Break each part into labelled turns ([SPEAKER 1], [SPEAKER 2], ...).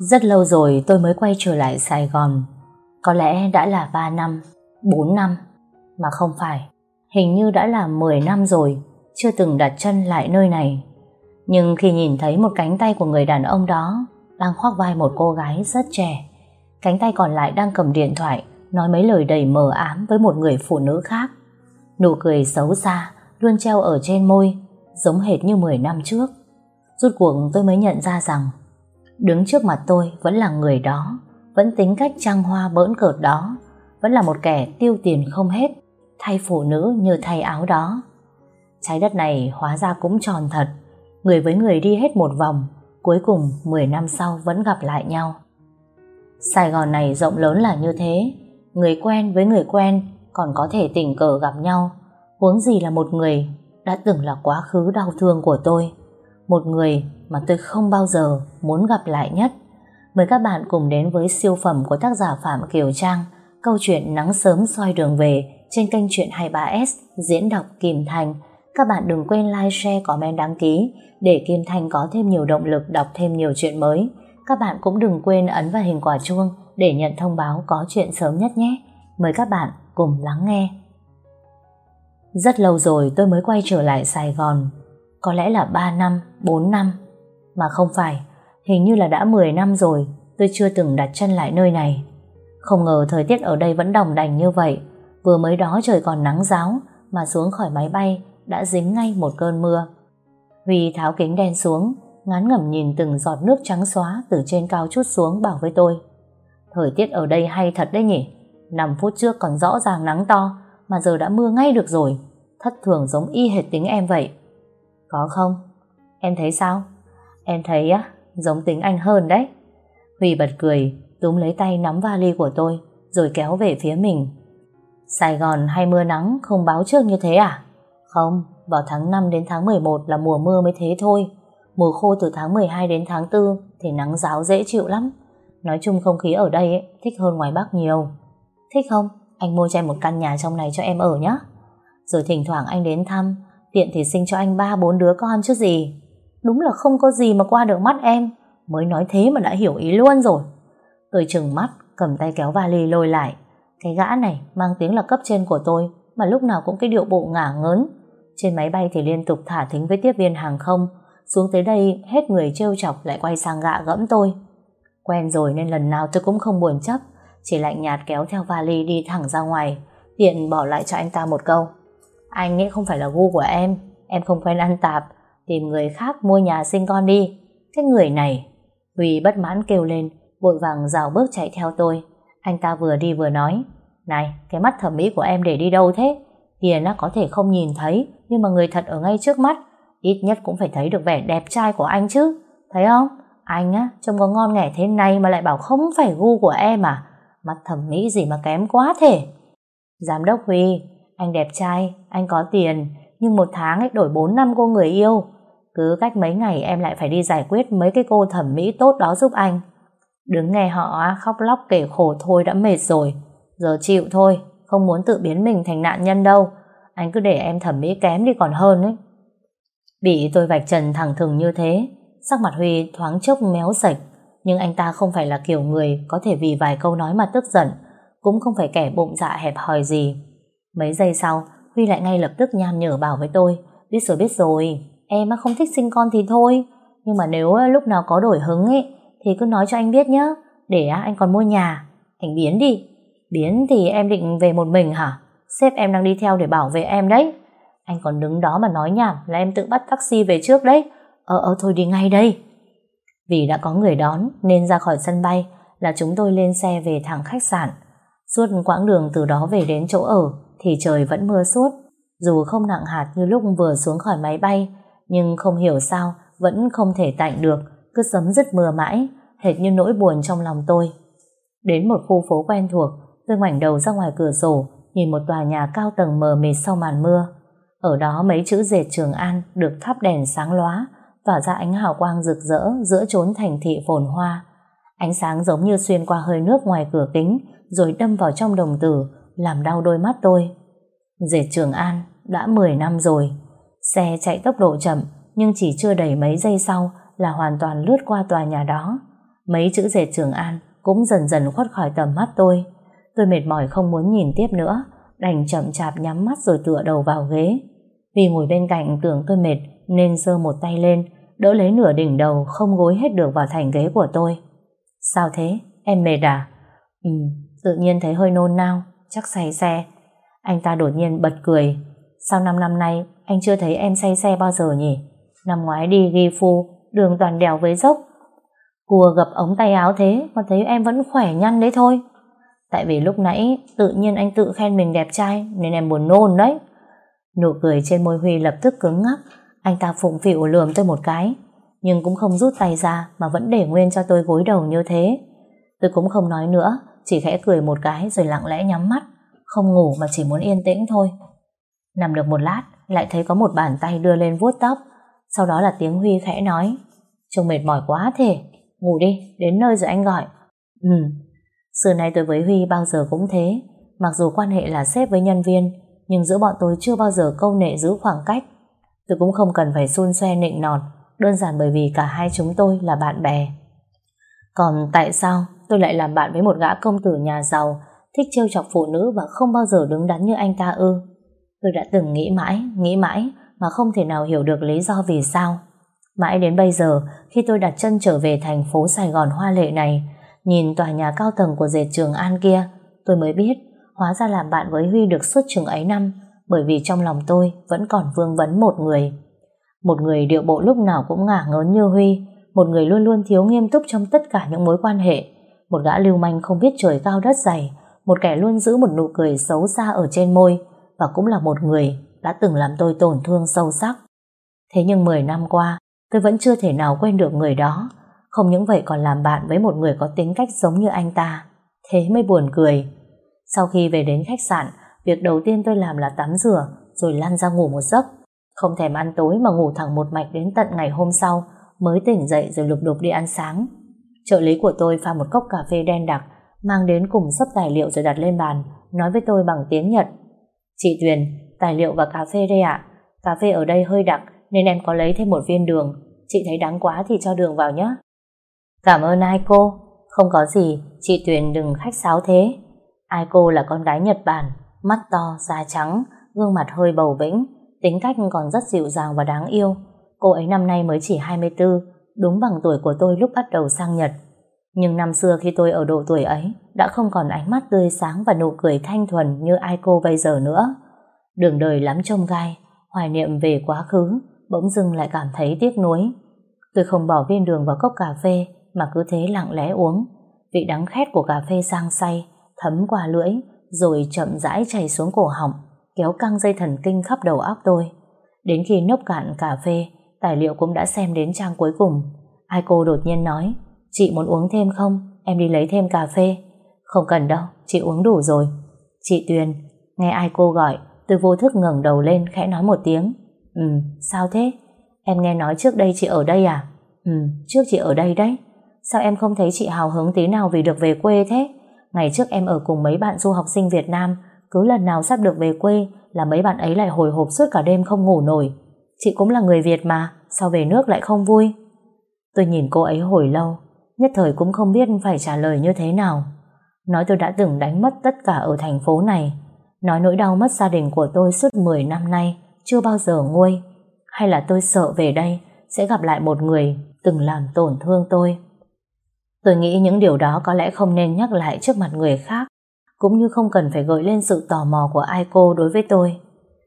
[SPEAKER 1] Rất lâu rồi tôi mới quay trở lại Sài Gòn. Có lẽ đã là 3 năm, 4 năm, mà không phải. Hình như đã là 10 năm rồi, chưa từng đặt chân lại nơi này. Nhưng khi nhìn thấy một cánh tay của người đàn ông đó đang khoác vai một cô gái rất trẻ, cánh tay còn lại đang cầm điện thoại, nói mấy lời đầy mờ ám với một người phụ nữ khác. Nụ cười xấu xa, luôn treo ở trên môi, giống hệt như 10 năm trước. Rút cuộc tôi mới nhận ra rằng Đứng trước mặt tôi vẫn là người đó, Vẫn tính cách trăng hoa bỡn cợt đó, Vẫn là một kẻ tiêu tiền không hết, Thay phụ nữ như thay áo đó. Trái đất này hóa ra cũng tròn thật, Người với người đi hết một vòng, Cuối cùng 10 năm sau vẫn gặp lại nhau. Sài Gòn này rộng lớn là như thế, Người quen với người quen Còn có thể tình cờ gặp nhau, Huống gì là một người Đã từng là quá khứ đau thương của tôi. Một người mà tôi không bao giờ muốn gặp lại nhất. Mời các bạn cùng đến với siêu phẩm của tác giả Phạm Kiều Trang, câu chuyện Nắng sớm soi đường về trên kênh truyện 23S diễn đọc Kim Thành. Các bạn đừng quên like, share, comment, đăng ký để Kim Thành có thêm nhiều động lực đọc thêm nhiều chuyện mới. Các bạn cũng đừng quên ấn vào hình quả chuông để nhận thông báo có chuyện sớm nhất nhé. Mời các bạn cùng lắng nghe. Rất lâu rồi tôi mới quay trở lại Sài Gòn. Có lẽ là 3 năm, 4 năm mà không phải, hình như là đã 10 năm rồi tôi chưa từng đặt chân lại nơi này. Không ngờ thời tiết ở đây vẫn đồng đành như vậy. Vừa mới đó trời còn nắng giáo mà xuống khỏi máy bay đã dính ngay một cơn mưa. Huy tháo kính đen xuống, ngán ngẩm nhìn từng giọt nước trắng xóa từ trên cao chút xuống bảo với tôi. Thời tiết ở đây hay thật đấy nhỉ? 5 phút trước còn rõ ràng nắng to mà giờ đã mưa ngay được rồi. Thất thường giống y hệt tính em vậy. Có không? Em thấy sao? Em thấy á, giống tính anh hơn đấy. Huy bật cười, túm lấy tay nắm vali của tôi, rồi kéo về phía mình. Sài Gòn hay mưa nắng không báo trước như thế à? Không, vào tháng 5 đến tháng 11 là mùa mưa mới thế thôi. Mùa khô từ tháng 12 đến tháng 4 thì nắng giáo dễ chịu lắm. Nói chung không khí ở đây ấy, thích hơn ngoài Bắc nhiều. Thích không? Anh mua cho em một căn nhà trong này cho em ở nhé. Rồi thỉnh thoảng anh đến thăm, tiện thì sinh cho anh ba, bốn đứa con chứ gì. Đúng là không có gì mà qua được mắt em. Mới nói thế mà đã hiểu ý luôn rồi. Tôi chừng mắt, Cầm tay kéo vali lôi lại. Cái gã này mang tiếng là cấp trên của tôi, Mà lúc nào cũng cái điệu bộ ngả ngớn. Trên máy bay thì liên tục thả thính với tiếp viên hàng không. Xuống tới đây, Hết người trêu chọc lại quay sang gạ gẫm tôi. Quen rồi nên lần nào tôi cũng không buồn chấp. Chỉ lạnh nhạt kéo theo vali đi thẳng ra ngoài. Tiện bỏ lại cho anh ta một câu. Anh ấy không phải là gu của em Em không quen ăn tạp tìm người khác mua nhà sinh con đi. Cái người này, Huy bất mãn kêu lên, vội vàng rào bước chạy theo tôi. Anh ta vừa đi vừa nói, này, cái mắt thẩm mỹ của em để đi đâu thế? Tiền nó có thể không nhìn thấy, nhưng mà người thật ở ngay trước mắt, ít nhất cũng phải thấy được vẻ đẹp trai của anh chứ. Thấy không? Anh á, trông có ngon nghẻ thế này mà lại bảo không phải gu của em à? Mắt thẩm mỹ gì mà kém quá thế Giám đốc Huy, anh đẹp trai, anh có tiền, nhưng một tháng ấy đổi 4 năm cô người yêu. Cứ cách mấy ngày em lại phải đi giải quyết mấy cái cô thẩm mỹ tốt đó giúp anh. Đứng nghe họ khóc lóc kể khổ thôi đã mệt rồi. Giờ chịu thôi, không muốn tự biến mình thành nạn nhân đâu. Anh cứ để em thẩm mỹ kém đi còn hơn ấy. Bị tôi vạch trần thẳng thừng như thế, sắc mặt Huy thoáng chốc méo sạch. Nhưng anh ta không phải là kiểu người có thể vì vài câu nói mà tức giận, cũng không phải kẻ bụng dạ hẹp hòi gì. Mấy giây sau, Huy lại ngay lập tức nham nhở bảo với tôi, biết rồi biết rồi, Em không thích sinh con thì thôi. Nhưng mà nếu à, lúc nào có đổi hứng ấy Thì cứ nói cho anh biết nhé Để à, anh còn mua nhà. Anh biến đi. Biến thì em định về một mình hả? Sếp em đang đi theo để bảo vệ em đấy. Anh còn đứng đó mà nói nhảm Là em tự bắt taxi về trước đấy. Ờ ờ thôi đi ngay đây. Vì đã có người đón nên ra khỏi sân bay Là chúng tôi lên xe về thẳng khách sạn. Suốt quãng đường từ đó về đến chỗ ở thì trời vẫn mưa suốt Dù không nặng hạt như lúc vừa xuống khỏi máy bay nhưng không hiểu sao vẫn không thể tạnh được, cứ sấm dứt mưa mãi, hệt như nỗi buồn trong lòng tôi. Đến một khu phố quen thuộc, tôi ngoảnh đầu ra ngoài cửa sổ, nhìn một tòa nhà cao tầng mờ mịt sau màn mưa. Ở đó mấy chữ dệt Trường An được thắp đèn sáng lóa, tỏa ra ánh hào quang rực rỡ giữa chốn thành thị phồn hoa. Ánh sáng giống như xuyên qua hơi nước ngoài cửa kính, rồi đâm vào trong đồng tử, làm đau đôi mắt tôi. Dệt Trường An đã 10 năm rồi, Xe chạy tốc độ chậm nhưng chỉ chưa đầy mấy giây sau là hoàn toàn lướt qua tòa nhà đó. Mấy chữ dệt Trường An cũng dần dần khuất khỏi tầm mắt tôi. Tôi mệt mỏi không muốn nhìn tiếp nữa, đành chậm chạp nhắm mắt rồi tựa đầu vào ghế. Vì ngồi bên cạnh tưởng tôi mệt nên giơ một tay lên, đỡ lấy nửa đỉnh đầu không gối hết được vào thành ghế của tôi. Sao thế? Em mệt à? Ừ, tự nhiên thấy hơi nôn nao, chắc say xe. Anh ta đột nhiên bật cười. Sau 5 năm nay, anh chưa thấy em say xe bao giờ nhỉ? Năm ngoái đi ghi phu, đường toàn đèo với dốc. Cùa gập ống tay áo thế mà thấy em vẫn khỏe nhăn đấy thôi. Tại vì lúc nãy tự nhiên anh tự khen mình đẹp trai nên em buồn nôn đấy. Nụ cười trên môi Huy lập tức cứng ngắc, anh ta phụng phịu lườm tôi một cái, nhưng cũng không rút tay ra mà vẫn để nguyên cho tôi gối đầu như thế. Tôi cũng không nói nữa, chỉ khẽ cười một cái rồi lặng lẽ nhắm mắt, không ngủ mà chỉ muốn yên tĩnh thôi. Nằm được một lát, lại thấy có một bàn tay đưa lên vuốt tóc, sau đó là tiếng Huy khẽ nói, trông mệt mỏi quá thế ngủ đi, đến nơi rồi anh gọi. Ừ, xưa nay tôi với Huy bao giờ cũng thế, mặc dù quan hệ là sếp với nhân viên, nhưng giữa bọn tôi chưa bao giờ câu nệ giữ khoảng cách. Tôi cũng không cần phải xun xoe nịnh nọt, đơn giản bởi vì cả hai chúng tôi là bạn bè. Còn tại sao tôi lại làm bạn với một gã công tử nhà giàu, thích trêu chọc phụ nữ và không bao giờ đứng đắn như anh ta ư? Tôi đã từng nghĩ mãi, nghĩ mãi mà không thể nào hiểu được lý do vì sao. Mãi đến bây giờ, khi tôi đặt chân trở về thành phố Sài Gòn hoa lệ này, nhìn tòa nhà cao tầng của dệt Trường An kia, tôi mới biết hóa ra làm bạn với Huy được suốt chừng ấy năm bởi vì trong lòng tôi vẫn còn vương vấn một người. Một người điệu bộ lúc nào cũng ngả ngớn như Huy, một người luôn luôn thiếu nghiêm túc trong tất cả những mối quan hệ, một gã lưu manh không biết trời cao đất dày, một kẻ luôn giữ một nụ cười xấu xa ở trên môi và cũng là một người đã từng làm tôi tổn thương sâu sắc. Thế nhưng 10 năm qua, tôi vẫn chưa thể nào quên được người đó, không những vậy còn làm bạn với một người có tính cách giống như anh ta. Thế mới buồn cười. Sau khi về đến khách sạn, việc đầu tiên tôi làm là tắm rửa, rồi lăn ra ngủ một giấc. Không thèm ăn tối mà ngủ thẳng một mạch đến tận ngày hôm sau, mới tỉnh dậy rồi lục đục đi ăn sáng. Trợ lý của tôi pha một cốc cà phê đen đặc, mang đến cùng sấp tài liệu rồi đặt lên bàn, nói với tôi bằng tiếng Nhật. Chị Tuyền, tài liệu và cà phê đây ạ. Cà phê ở đây hơi đặc, nên em có lấy thêm một viên đường. Chị thấy đắng quá thì cho đường vào nhé. Cảm ơn ai cô. Không có gì, chị Tuyền đừng khách sáo thế. Ai cô là con gái Nhật Bản, mắt to, da trắng, gương mặt hơi bầu bĩnh, tính cách còn rất dịu dàng và đáng yêu. Cô ấy năm nay mới chỉ 24, đúng bằng tuổi của tôi lúc bắt đầu sang Nhật. Nhưng năm xưa khi tôi ở độ tuổi ấy, đã không còn ánh mắt tươi sáng và nụ cười thanh thuần như ai cô bây giờ nữa. Đường đời lắm trông gai, hoài niệm về quá khứ, bỗng dưng lại cảm thấy tiếc nuối. Tôi không bỏ viên đường vào cốc cà phê, mà cứ thế lặng lẽ uống. Vị đắng khét của cà phê sang say, thấm qua lưỡi, rồi chậm rãi chảy xuống cổ họng, kéo căng dây thần kinh khắp đầu óc tôi. Đến khi nốc cạn cà phê, tài liệu cũng đã xem đến trang cuối cùng. Ai cô đột nhiên nói, chị muốn uống thêm không? Em đi lấy thêm cà phê. Không cần đâu, chị uống đủ rồi. Chị Tuyền, nghe ai cô gọi, tôi vô thức ngẩng đầu lên khẽ nói một tiếng. Ừ, sao thế? Em nghe nói trước đây chị ở đây à? Ừ, trước chị ở đây đấy. Sao em không thấy chị hào hứng tí nào vì được về quê thế? Ngày trước em ở cùng mấy bạn du học sinh Việt Nam, cứ lần nào sắp được về quê là mấy bạn ấy lại hồi hộp suốt cả đêm không ngủ nổi. Chị cũng là người Việt mà, sao về nước lại không vui? Tôi nhìn cô ấy hồi lâu, nhất thời cũng không biết phải trả lời như thế nào. Nói tôi đã từng đánh mất tất cả ở thành phố này, nói nỗi đau mất gia đình của tôi suốt 10 năm nay chưa bao giờ nguôi, hay là tôi sợ về đây sẽ gặp lại một người từng làm tổn thương tôi. Tôi nghĩ những điều đó có lẽ không nên nhắc lại trước mặt người khác, cũng như không cần phải gợi lên sự tò mò của ai cô đối với tôi.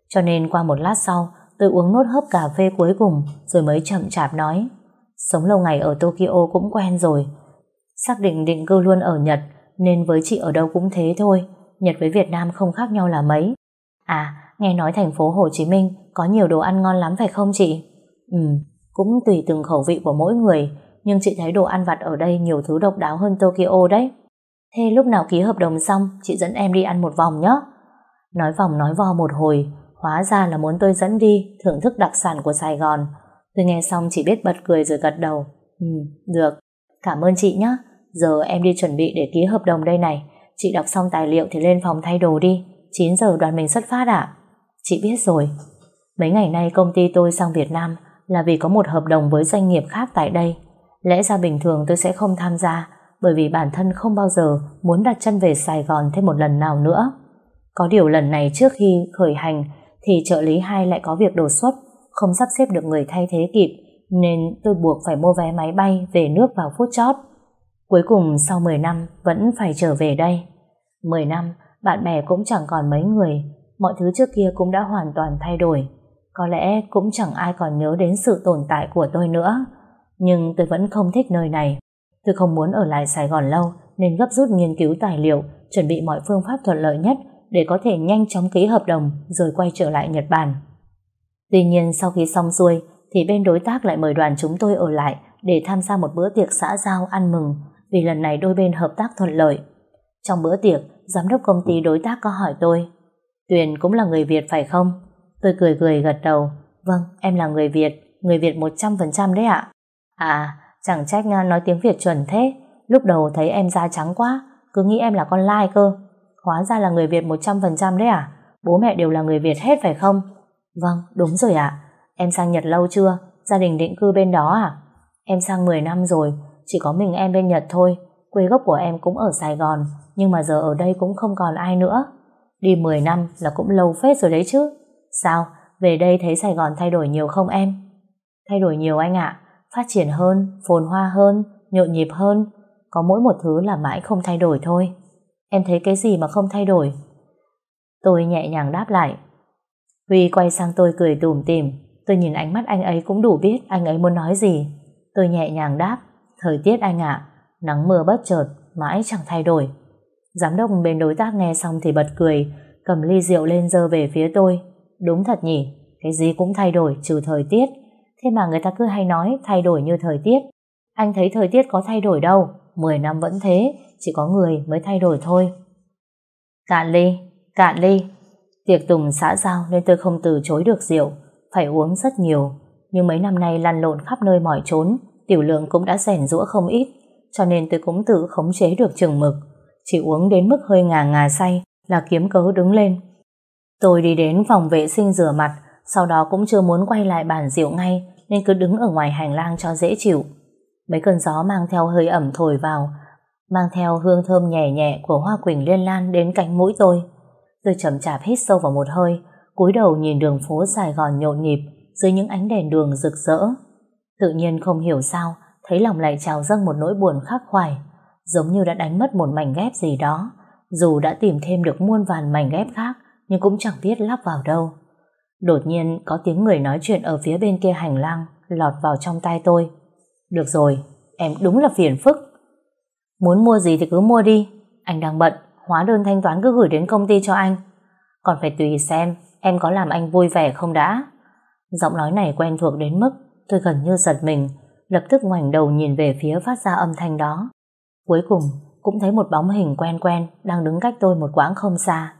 [SPEAKER 1] Cho nên qua một lát sau, tôi uống nốt hớp cà phê cuối cùng rồi mới chậm chạp nói. Sống lâu ngày ở Tokyo cũng quen rồi. Xác định định cư luôn ở Nhật, nên với chị ở đâu cũng thế thôi. Nhật với Việt Nam không khác nhau là mấy. À, nghe nói thành phố Hồ Chí Minh có nhiều đồ ăn ngon lắm phải không chị? Ừ, cũng tùy từng khẩu vị của mỗi người, nhưng chị thấy đồ ăn vặt ở đây nhiều thứ độc đáo hơn Tokyo đấy. Thế lúc nào ký hợp đồng xong, chị dẫn em đi ăn một vòng nhé. Nói vòng nói vo một hồi, hóa ra là muốn tôi dẫn đi thưởng thức đặc sản của Sài Gòn. Tôi nghe xong chỉ biết bật cười rồi gật đầu. Ừ, được. Cảm ơn chị nhé. Giờ em đi chuẩn bị để ký hợp đồng đây này. Chị đọc xong tài liệu thì lên phòng thay đồ đi. 9 giờ đoàn mình xuất phát ạ. Chị biết rồi. Mấy ngày nay công ty tôi sang Việt Nam là vì có một hợp đồng với doanh nghiệp khác tại đây. Lẽ ra bình thường tôi sẽ không tham gia bởi vì bản thân không bao giờ muốn đặt chân về Sài Gòn thêm một lần nào nữa. Có điều lần này trước khi khởi hành thì trợ lý hai lại có việc đột xuất, không sắp xếp được người thay thế kịp nên tôi buộc phải mua vé máy bay về nước vào phút chót. Cuối cùng sau 10 năm vẫn phải trở về đây. 10 năm, bạn bè cũng chẳng còn mấy người, mọi thứ trước kia cũng đã hoàn toàn thay đổi. Có lẽ cũng chẳng ai còn nhớ đến sự tồn tại của tôi nữa. Nhưng tôi vẫn không thích nơi này. Tôi không muốn ở lại Sài Gòn lâu nên gấp rút nghiên cứu tài liệu, chuẩn bị mọi phương pháp thuận lợi nhất để có thể nhanh chóng ký hợp đồng rồi quay trở lại Nhật Bản. Tuy nhiên sau khi xong xuôi thì bên đối tác lại mời đoàn chúng tôi ở lại để tham gia một bữa tiệc xã giao ăn mừng vì lần này đôi bên hợp tác thuận lợi. Trong bữa tiệc, giám đốc công ty đối tác có hỏi tôi Tuyền cũng là người Việt phải không? Tôi cười cười gật đầu Vâng, em là người Việt, người Việt 100% đấy ạ. À, chẳng trách à, nói tiếng Việt chuẩn thế. Lúc đầu thấy em da trắng quá, cứ nghĩ em là con lai cơ. Hóa ra là người Việt 100% đấy à? Bố mẹ đều là người Việt hết phải không? Vâng, đúng rồi ạ. Em sang Nhật lâu chưa? Gia đình định cư bên đó à? Em sang 10 năm rồi, chỉ có mình em bên Nhật thôi. Quê gốc của em cũng ở Sài Gòn, nhưng mà giờ ở đây cũng không còn ai nữa. Đi 10 năm là cũng lâu phết rồi đấy chứ. Sao? Về đây thấy Sài Gòn thay đổi nhiều không em? Thay đổi nhiều anh ạ. Phát triển hơn, phồn hoa hơn, nhộn nhịp hơn. Có mỗi một thứ là mãi không thay đổi thôi. Em thấy cái gì mà không thay đổi? Tôi nhẹ nhàng đáp lại. Huy quay sang tôi cười tủm tỉm. Tôi nhìn ánh mắt anh ấy cũng đủ biết anh ấy muốn nói gì. Tôi nhẹ nhàng đáp. Thời tiết anh ạ, nắng mưa bất chợt, mãi chẳng thay đổi. Giám đốc bên đối tác nghe xong thì bật cười, cầm ly rượu lên dơ về phía tôi. Đúng thật nhỉ, cái gì cũng thay đổi trừ thời tiết. Thế mà người ta cứ hay nói thay đổi như thời tiết. Anh thấy thời tiết có thay đổi đâu, 10 năm vẫn thế, chỉ có người mới thay đổi thôi. Cạn ly, cạn ly. Tiệc tùng xã giao nên tôi không từ chối được rượu, phải uống rất nhiều. Nhưng mấy năm nay lăn lộn khắp nơi mỏi trốn, tiểu lượng cũng đã rèn rũa không ít, cho nên tôi cũng tự khống chế được chừng mực. Chỉ uống đến mức hơi ngà ngà say là kiếm cớ đứng lên. Tôi đi đến phòng vệ sinh rửa mặt, sau đó cũng chưa muốn quay lại bàn rượu ngay, nên cứ đứng ở ngoài hành lang cho dễ chịu. Mấy cơn gió mang theo hơi ẩm thổi vào, mang theo hương thơm nhẹ nhẹ của hoa quỳnh liên lan đến cánh mũi tôi. Tôi chậm chạp hít sâu vào một hơi, cúi đầu nhìn đường phố Sài Gòn nhộn nhịp dưới những ánh đèn đường rực rỡ. Tự nhiên không hiểu sao, thấy lòng lại trào dâng một nỗi buồn khắc khoải, giống như đã đánh mất một mảnh ghép gì đó. Dù đã tìm thêm được muôn vàn mảnh ghép khác, nhưng cũng chẳng biết lắp vào đâu. Đột nhiên có tiếng người nói chuyện ở phía bên kia hành lang lọt vào trong tai tôi. Được rồi, em đúng là phiền phức. Muốn mua gì thì cứ mua đi, anh đang bận, hóa đơn thanh toán cứ gửi đến công ty cho anh. Còn phải tùy xem em có làm anh vui vẻ không đã. Giọng nói này quen thuộc đến mức tôi gần như giật mình, lập tức ngoảnh đầu nhìn về phía phát ra âm thanh đó. Cuối cùng cũng thấy một bóng hình quen quen đang đứng cách tôi một quãng không xa.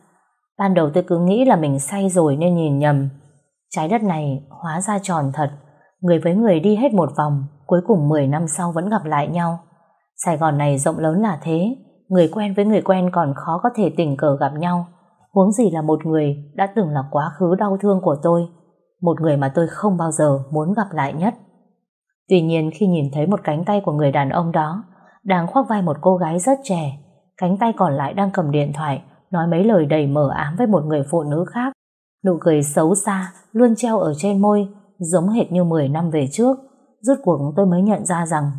[SPEAKER 1] Ban đầu tôi cứ nghĩ là mình say rồi nên nhìn nhầm. Trái đất này hóa ra tròn thật, người với người đi hết một vòng, cuối cùng 10 năm sau vẫn gặp lại nhau. Sài Gòn này rộng lớn là thế, người quen với người quen còn khó có thể tình cờ gặp nhau. Huống gì là một người đã từng là quá khứ đau thương của tôi, một người mà tôi không bao giờ muốn gặp lại nhất. Tuy nhiên khi nhìn thấy một cánh tay của người đàn ông đó đang khoác vai một cô gái rất trẻ, cánh tay còn lại đang cầm điện thoại nói mấy lời đầy mờ ám với một người phụ nữ khác. Nụ cười xấu xa luôn treo ở trên môi giống hệt như 10 năm về trước. Rốt cuộc tôi mới nhận ra rằng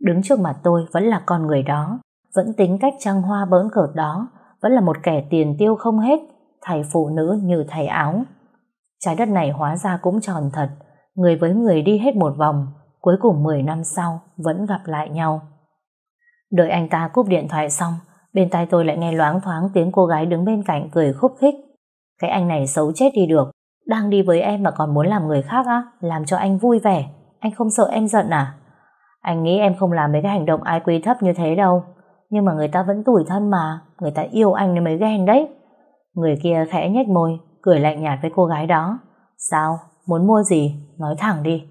[SPEAKER 1] đứng trước mặt tôi vẫn là con người đó vẫn tính cách trăng hoa bỡn cợt đó vẫn là một kẻ tiền tiêu không hết thầy phụ nữ như thầy áo. Trái đất này hóa ra cũng tròn thật người với người đi hết một vòng cuối cùng 10 năm sau vẫn gặp lại nhau. Đợi anh ta cúp điện thoại xong, bên tai tôi lại nghe loáng thoáng tiếng cô gái đứng bên cạnh cười khúc khích. Cái anh này xấu chết đi được, đang đi với em mà còn muốn làm người khác á, làm cho anh vui vẻ, anh không sợ em giận à? Anh nghĩ em không làm mấy cái hành động ai quy thấp như thế đâu, nhưng mà người ta vẫn tủi thân mà, người ta yêu anh nên mới ghen đấy. Người kia khẽ nhếch môi, cười lạnh nhạt với cô gái đó. Sao? Muốn mua gì? Nói thẳng đi.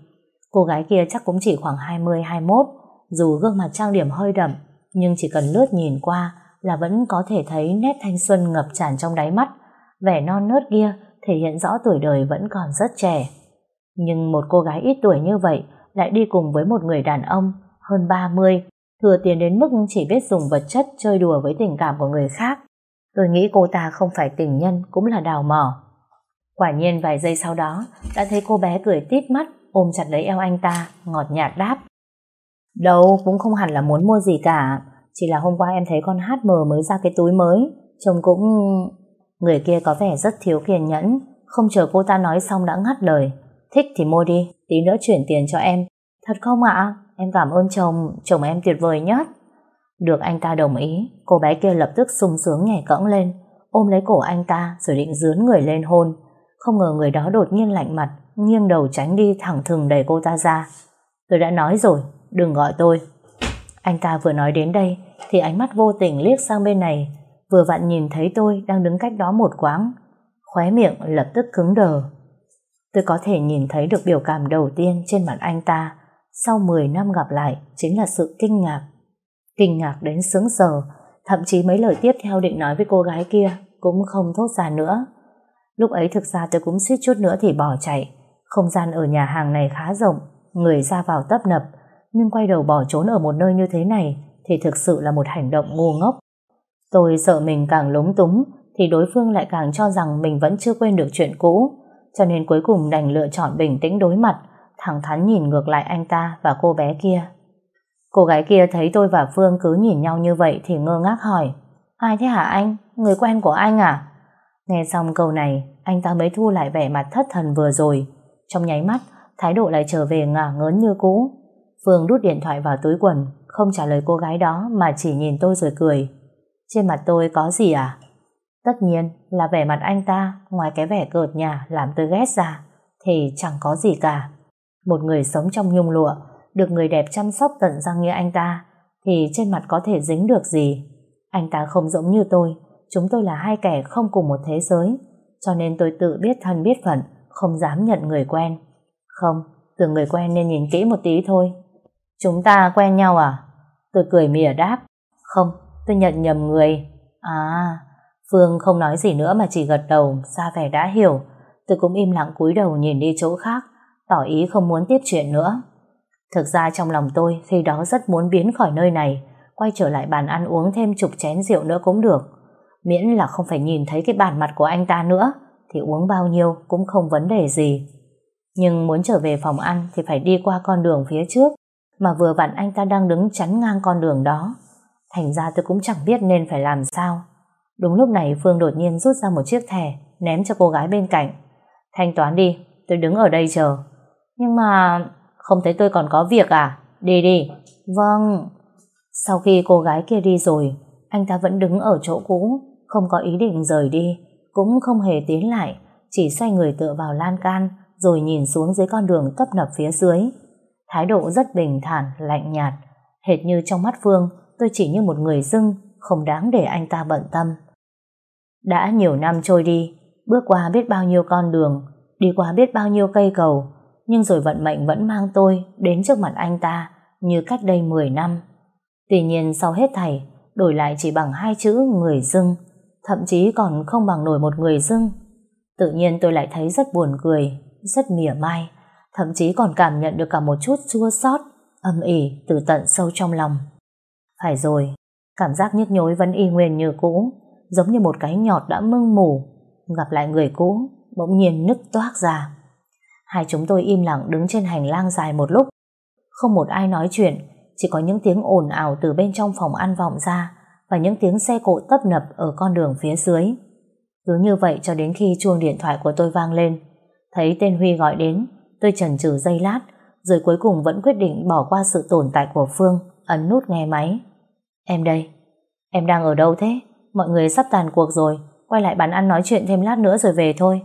[SPEAKER 1] Cô gái kia chắc cũng chỉ khoảng 20-21, dù gương mặt trang điểm hơi đậm, nhưng chỉ cần lướt nhìn qua là vẫn có thể thấy nét thanh xuân ngập tràn trong đáy mắt, vẻ non nớt kia thể hiện rõ tuổi đời vẫn còn rất trẻ. Nhưng một cô gái ít tuổi như vậy lại đi cùng với một người đàn ông, hơn 30, thừa tiền đến mức chỉ biết dùng vật chất chơi đùa với tình cảm của người khác. Tôi nghĩ cô ta không phải tình nhân cũng là đào mỏ. Quả nhiên vài giây sau đó đã thấy cô bé cười tít mắt ôm chặt lấy eo anh ta, ngọt nhạt đáp. Đâu cũng không hẳn là muốn mua gì cả, chỉ là hôm qua em thấy con hát mờ mới ra cái túi mới, trông cũng... Người kia có vẻ rất thiếu kiên nhẫn, không chờ cô ta nói xong đã ngắt lời. Thích thì mua đi, tí nữa chuyển tiền cho em. Thật không ạ? Em cảm ơn chồng, chồng em tuyệt vời nhất. Được anh ta đồng ý, cô bé kia lập tức sung sướng nhảy cẫng lên, ôm lấy cổ anh ta rồi định dướn người lên hôn. Không ngờ người đó đột nhiên lạnh mặt, nghiêng đầu tránh đi thẳng thừng đẩy cô ta ra. Tôi đã nói rồi, đừng gọi tôi. Anh ta vừa nói đến đây, thì ánh mắt vô tình liếc sang bên này, vừa vặn nhìn thấy tôi đang đứng cách đó một quãng. Khóe miệng lập tức cứng đờ. Tôi có thể nhìn thấy được biểu cảm đầu tiên trên mặt anh ta sau 10 năm gặp lại chính là sự kinh ngạc. Kinh ngạc đến sướng sờ, thậm chí mấy lời tiếp theo định nói với cô gái kia cũng không thốt ra nữa. Lúc ấy thực ra tôi cũng suýt chút nữa thì bỏ chạy. Không gian ở nhà hàng này khá rộng, người ra vào tấp nập, nhưng quay đầu bỏ trốn ở một nơi như thế này thì thực sự là một hành động ngu ngốc. Tôi sợ mình càng lúng túng thì đối phương lại càng cho rằng mình vẫn chưa quên được chuyện cũ, cho nên cuối cùng đành lựa chọn bình tĩnh đối mặt, thẳng thắn nhìn ngược lại anh ta và cô bé kia. Cô gái kia thấy tôi và Phương cứ nhìn nhau như vậy thì ngơ ngác hỏi Ai thế hả anh? Người quen của anh à? Nghe xong câu này, anh ta mới thu lại vẻ mặt thất thần vừa rồi. Trong nháy mắt, thái độ lại trở về ngả ngớn như cũ. Phương đút điện thoại vào túi quần, không trả lời cô gái đó mà chỉ nhìn tôi rồi cười. Trên mặt tôi có gì à? Tất nhiên là vẻ mặt anh ta, ngoài cái vẻ cợt nhà làm tôi ghét ra, thì chẳng có gì cả. Một người sống trong nhung lụa, được người đẹp chăm sóc tận răng như anh ta, thì trên mặt có thể dính được gì. Anh ta không giống như tôi, chúng tôi là hai kẻ không cùng một thế giới, cho nên tôi tự biết thân biết phận, không dám nhận người quen. Không, từ người quen nên nhìn kỹ một tí thôi. Chúng ta quen nhau à? Tôi cười mỉa đáp. Không, tôi nhận nhầm người. À, Phương không nói gì nữa mà chỉ gật đầu, ra vẻ đã hiểu. Tôi cũng im lặng cúi đầu nhìn đi chỗ khác, tỏ ý không muốn tiếp chuyện nữa. Thực ra trong lòng tôi khi đó rất muốn biến khỏi nơi này, quay trở lại bàn ăn uống thêm chục chén rượu nữa cũng được. Miễn là không phải nhìn thấy cái bản mặt của anh ta nữa, thì uống bao nhiêu cũng không vấn đề gì. Nhưng muốn trở về phòng ăn thì phải đi qua con đường phía trước, mà vừa vặn anh ta đang đứng chắn ngang con đường đó. Thành ra tôi cũng chẳng biết nên phải làm sao. Đúng lúc này Phương đột nhiên rút ra một chiếc thẻ, ném cho cô gái bên cạnh. Thanh toán đi, tôi đứng ở đây chờ. Nhưng mà không thấy tôi còn có việc à? Đi đi. Vâng. Sau khi cô gái kia đi rồi, anh ta vẫn đứng ở chỗ cũ, không có ý định rời đi, cũng không hề tiến lại, chỉ xoay người tựa vào lan can, rồi nhìn xuống dưới con đường tấp nập phía dưới. Thái độ rất bình thản, lạnh nhạt, hệt như trong mắt Phương, tôi chỉ như một người dưng, không đáng để anh ta bận tâm. Đã nhiều năm trôi đi, bước qua biết bao nhiêu con đường, đi qua biết bao nhiêu cây cầu, nhưng rồi vận mệnh vẫn mang tôi đến trước mặt anh ta như cách đây 10 năm. Tuy nhiên sau hết thảy, đổi lại chỉ bằng hai chữ người dưng, thậm chí còn không bằng nổi một người dưng. Tự nhiên tôi lại thấy rất buồn cười, rất mỉa mai, thậm chí còn cảm nhận được cả một chút chua xót, âm ỉ từ tận sâu trong lòng. Phải rồi, cảm giác nhức nhối vẫn y nguyên như cũ, giống như một cái nhọt đã mưng mù, gặp lại người cũ, bỗng nhiên nứt toác ra. Hai chúng tôi im lặng đứng trên hành lang dài một lúc. Không một ai nói chuyện, chỉ có những tiếng ồn ào từ bên trong phòng ăn vọng ra và những tiếng xe cộ tấp nập ở con đường phía dưới. Cứ như vậy cho đến khi chuông điện thoại của tôi vang lên. Thấy tên Huy gọi đến, tôi chần chừ giây lát, rồi cuối cùng vẫn quyết định bỏ qua sự tồn tại của Phương, ấn nút nghe máy. Em đây. Em đang ở đâu thế? Mọi người sắp tàn cuộc rồi, quay lại bàn ăn nói chuyện thêm lát nữa rồi về thôi.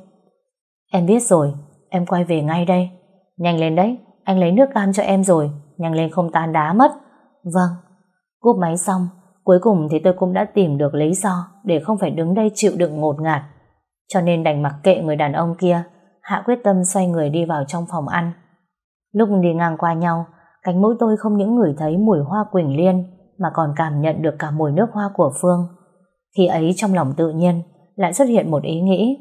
[SPEAKER 1] Em biết rồi, em quay về ngay đây. Nhanh lên đấy, anh lấy nước cam cho em rồi, nhanh lên không tan đá mất. Vâng. Cúp máy xong, cuối cùng thì tôi cũng đã tìm được lý do để không phải đứng đây chịu đựng ngột ngạt. Cho nên đành mặc kệ người đàn ông kia, hạ quyết tâm xoay người đi vào trong phòng ăn. Lúc đi ngang qua nhau, cánh mũi tôi không những ngửi thấy mùi hoa quỳnh liên mà còn cảm nhận được cả mùi nước hoa của Phương. Khi ấy trong lòng tự nhiên lại xuất hiện một ý nghĩ.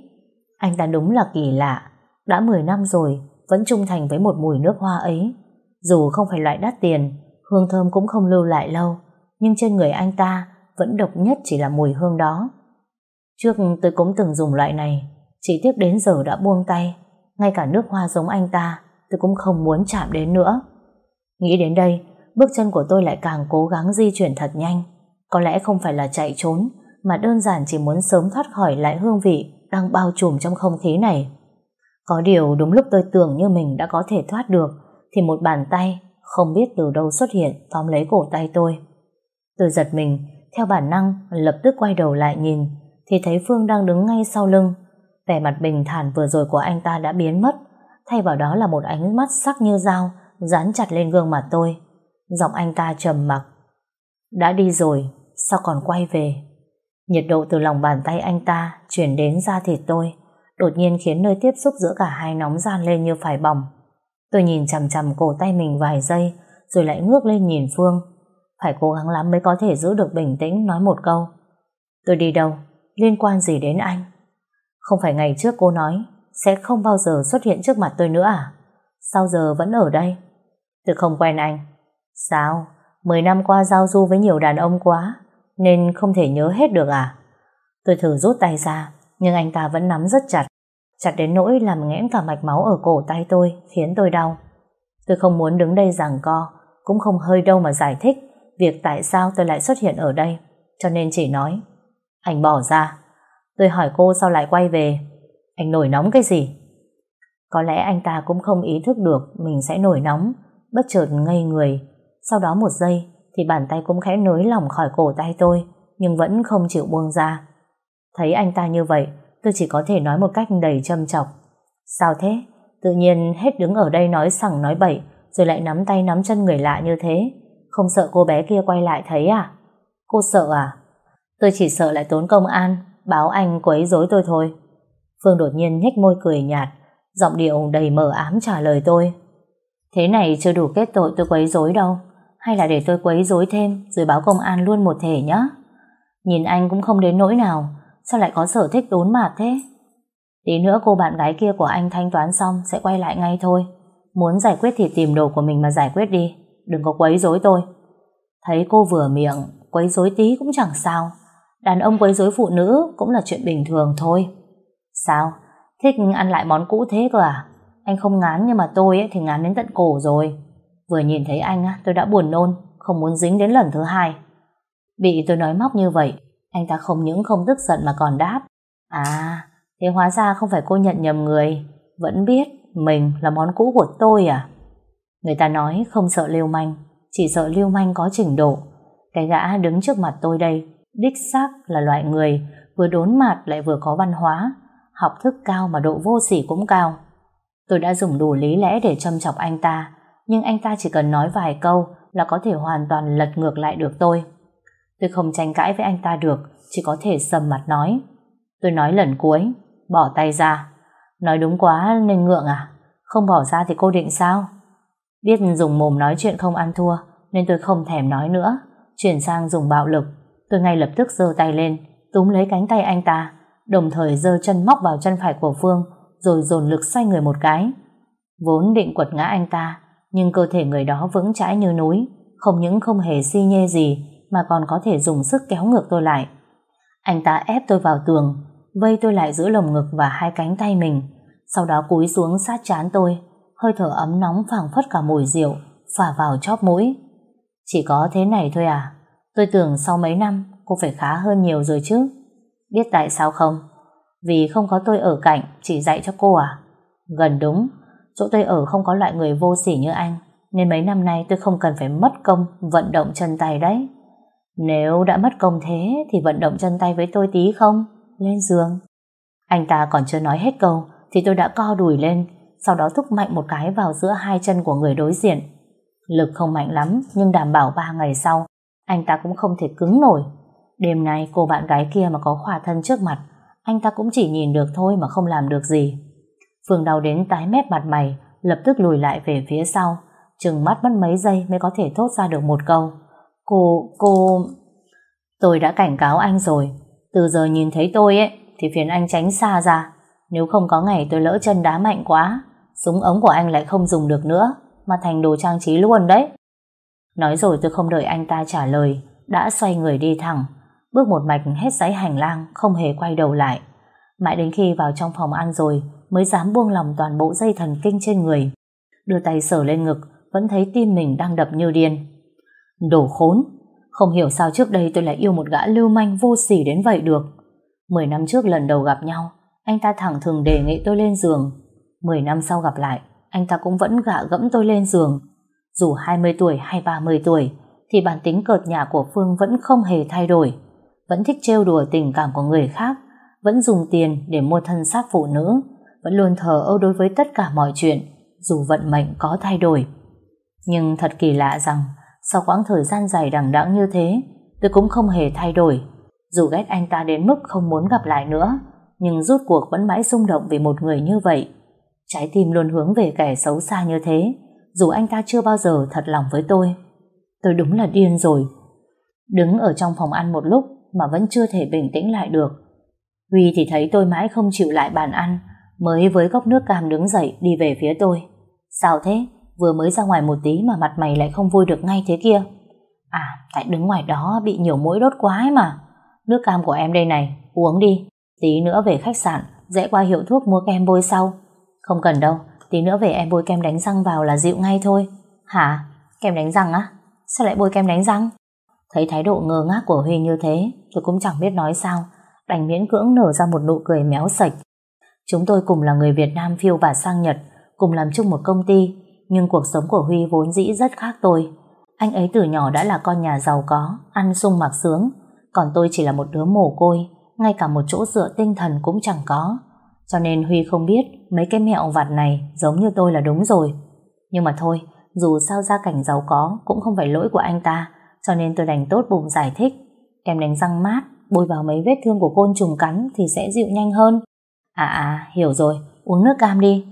[SPEAKER 1] Anh ta đúng là kỳ lạ, đã 10 năm rồi vẫn trung thành với một mùi nước hoa ấy. Dù không phải loại đắt tiền, Hương thơm cũng không lưu lại lâu, nhưng trên người anh ta vẫn độc nhất chỉ là mùi hương đó. Trước tôi cũng từng dùng loại này, chỉ tiếc đến giờ đã buông tay, ngay cả nước hoa giống anh ta tôi cũng không muốn chạm đến nữa. Nghĩ đến đây, bước chân của tôi lại càng cố gắng di chuyển thật nhanh. Có lẽ không phải là chạy trốn, mà đơn giản chỉ muốn sớm thoát khỏi lại hương vị đang bao trùm trong không khí này. Có điều đúng lúc tôi tưởng như mình đã có thể thoát được, thì một bàn tay không biết từ đâu xuất hiện tóm lấy cổ tay tôi. Tôi giật mình, theo bản năng lập tức quay đầu lại nhìn, thì thấy Phương đang đứng ngay sau lưng. Vẻ mặt bình thản vừa rồi của anh ta đã biến mất, thay vào đó là một ánh mắt sắc như dao dán chặt lên gương mặt tôi. Giọng anh ta trầm mặc. Đã đi rồi, sao còn quay về? Nhiệt độ từ lòng bàn tay anh ta chuyển đến da thịt tôi, đột nhiên khiến nơi tiếp xúc giữa cả hai nóng gian lên như phải bỏng. Tôi nhìn chằm chằm cổ tay mình vài giây, rồi lại ngước lên nhìn Phương. Phải cố gắng lắm mới có thể giữ được bình tĩnh nói một câu. Tôi đi đâu? Liên quan gì đến anh? Không phải ngày trước cô nói sẽ không bao giờ xuất hiện trước mặt tôi nữa à? Sao giờ vẫn ở đây? Tôi không quen anh. Sao? Mười năm qua giao du với nhiều đàn ông quá, nên không thể nhớ hết được à? Tôi thử rút tay ra, nhưng anh ta vẫn nắm rất chặt. Chặt đến nỗi làm nghẽn cả mạch máu ở cổ tay tôi, khiến tôi đau. Tôi không muốn đứng đây giằng co, cũng không hơi đâu mà giải thích việc tại sao tôi lại xuất hiện ở đây, cho nên chỉ nói. Anh bỏ ra. Tôi hỏi cô sao lại quay về. Anh nổi nóng cái gì? Có lẽ anh ta cũng không ý thức được mình sẽ nổi nóng, bất chợt ngây người. Sau đó một giây thì bàn tay cũng khẽ nới lỏng khỏi cổ tay tôi, nhưng vẫn không chịu buông ra. Thấy anh ta như vậy, tôi chỉ có thể nói một cách đầy châm chọc. Sao thế? Tự nhiên hết đứng ở đây nói sẳng nói bậy, rồi lại nắm tay nắm chân người lạ như thế. Không sợ cô bé kia quay lại thấy à? Cô sợ à? Tôi chỉ sợ lại tốn công an, báo anh quấy rối tôi thôi. Phương đột nhiên nhếch môi cười nhạt, giọng điệu đầy mờ ám trả lời tôi. Thế này chưa đủ kết tội tôi quấy rối đâu, hay là để tôi quấy rối thêm rồi báo công an luôn một thể nhá. Nhìn anh cũng không đến nỗi nào, sao lại có sở thích đốn mạt thế? Tí nữa cô bạn gái kia của anh thanh toán xong sẽ quay lại ngay thôi. Muốn giải quyết thì tìm đồ của mình mà giải quyết đi, đừng có quấy rối tôi. Thấy cô vừa miệng, quấy rối tí cũng chẳng sao. Đàn ông quấy rối phụ nữ cũng là chuyện bình thường thôi. Sao? Thích ăn lại món cũ thế cơ à? Anh không ngán nhưng mà tôi ấy thì ngán đến tận cổ rồi. Vừa nhìn thấy anh tôi đã buồn nôn, không muốn dính đến lần thứ hai. Bị tôi nói móc như vậy, anh ta không những không tức giận mà còn đáp. À, thế hóa ra không phải cô nhận nhầm người, vẫn biết mình là món cũ của tôi à? Người ta nói không sợ liêu manh, chỉ sợ liêu manh có trình độ. Cái gã đứng trước mặt tôi đây, đích xác là loại người vừa đốn mặt lại vừa có văn hóa, học thức cao mà độ vô sỉ cũng cao. Tôi đã dùng đủ lý lẽ để châm chọc anh ta, nhưng anh ta chỉ cần nói vài câu là có thể hoàn toàn lật ngược lại được tôi. Tôi không tranh cãi với anh ta được, chỉ có thể sầm mặt nói. Tôi nói lần cuối, bỏ tay ra. Nói đúng quá nên ngượng à? Không bỏ ra thì cô định sao? Biết dùng mồm nói chuyện không ăn thua, nên tôi không thèm nói nữa. Chuyển sang dùng bạo lực, tôi ngay lập tức giơ tay lên, túm lấy cánh tay anh ta, đồng thời giơ chân móc vào chân phải của Phương, rồi dồn lực xoay người một cái. Vốn định quật ngã anh ta, nhưng cơ thể người đó vững chãi như núi, không những không hề si nhê gì, mà còn có thể dùng sức kéo ngược tôi lại. Anh ta ép tôi vào tường, vây tôi lại giữa lồng ngực và hai cánh tay mình, sau đó cúi xuống sát chán tôi, hơi thở ấm nóng phảng phất cả mùi rượu, phả vào chóp mũi. Chỉ có thế này thôi à? Tôi tưởng sau mấy năm cô phải khá hơn nhiều rồi chứ. Biết tại sao không? Vì không có tôi ở cạnh chỉ dạy cho cô à? Gần đúng, chỗ tôi ở không có loại người vô sỉ như anh, nên mấy năm nay tôi không cần phải mất công vận động chân tay đấy. Nếu đã mất công thế thì vận động chân tay với tôi tí không? Lên giường. Anh ta còn chưa nói hết câu thì tôi đã co đùi lên, sau đó thúc mạnh một cái vào giữa hai chân của người đối diện. Lực không mạnh lắm nhưng đảm bảo ba ngày sau anh ta cũng không thể cứng nổi. Đêm nay cô bạn gái kia mà có khỏa thân trước mặt anh ta cũng chỉ nhìn được thôi mà không làm được gì. Phương đau đến tái mét mặt mày lập tức lùi lại về phía sau chừng mắt mất mấy giây mới có thể thốt ra được một câu. Cô, cô... Tôi đã cảnh cáo anh rồi. Từ giờ nhìn thấy tôi ấy, thì phiền anh tránh xa ra. Nếu không có ngày tôi lỡ chân đá mạnh quá, súng ống của anh lại không dùng được nữa, mà thành đồ trang trí luôn đấy. Nói rồi tôi không đợi anh ta trả lời, đã xoay người đi thẳng, bước một mạch hết dãy hành lang, không hề quay đầu lại. Mãi đến khi vào trong phòng ăn rồi, mới dám buông lòng toàn bộ dây thần kinh trên người. Đưa tay sờ lên ngực, vẫn thấy tim mình đang đập như điên. Đồ khốn! Không hiểu sao trước đây tôi lại yêu một gã lưu manh vô sỉ đến vậy được. Mười năm trước lần đầu gặp nhau, anh ta thẳng thừng đề nghị tôi lên giường. Mười năm sau gặp lại, anh ta cũng vẫn gạ gẫm tôi lên giường. Dù 20 tuổi hay 30 tuổi, thì bản tính cợt nhả của Phương vẫn không hề thay đổi. Vẫn thích trêu đùa tình cảm của người khác, vẫn dùng tiền để mua thân xác phụ nữ, vẫn luôn thờ ơ đối với tất cả mọi chuyện, dù vận mệnh có thay đổi. Nhưng thật kỳ lạ rằng, sau quãng thời gian dài đằng đẵng như thế, tôi cũng không hề thay đổi. Dù ghét anh ta đến mức không muốn gặp lại nữa, nhưng rút cuộc vẫn mãi rung động vì một người như vậy. Trái tim luôn hướng về kẻ xấu xa như thế, dù anh ta chưa bao giờ thật lòng với tôi. Tôi đúng là điên rồi. Đứng ở trong phòng ăn một lúc mà vẫn chưa thể bình tĩnh lại được. Huy thì thấy tôi mãi không chịu lại bàn ăn, mới với cốc nước cam đứng dậy đi về phía tôi. Sao thế? Vừa mới ra ngoài một tí mà mặt mày lại không vui được ngay thế kia. À, tại đứng ngoài đó bị nhiều mũi đốt quá ấy mà. Nước cam của em đây này, uống đi. Tí nữa về khách sạn, dễ qua hiệu thuốc mua kem bôi sau. Không cần đâu, tí nữa về em bôi kem đánh răng vào là dịu ngay thôi. Hả? Kem đánh răng á? Sao lại bôi kem đánh răng? Thấy thái độ ngơ ngác của Huy như thế, tôi cũng chẳng biết nói sao, đành miễn cưỡng nở ra một nụ cười méo sạch. Chúng tôi cùng là người Việt Nam phiêu và sang Nhật, cùng làm chung một công ty, nhưng cuộc sống của Huy vốn dĩ rất khác tôi. Anh ấy từ nhỏ đã là con nhà giàu có, ăn sung mặc sướng, còn tôi chỉ là một đứa mồ côi, ngay cả một chỗ dựa tinh thần cũng chẳng có. Cho nên Huy không biết mấy cái mẹo vặt này giống như tôi là đúng rồi. Nhưng mà thôi, dù sao gia cảnh giàu có cũng không phải lỗi của anh ta, cho nên tôi đành tốt bụng giải thích. kèm đánh răng mát, bôi vào mấy vết thương của côn trùng cắn thì sẽ dịu nhanh hơn. À à, hiểu rồi, uống nước cam đi.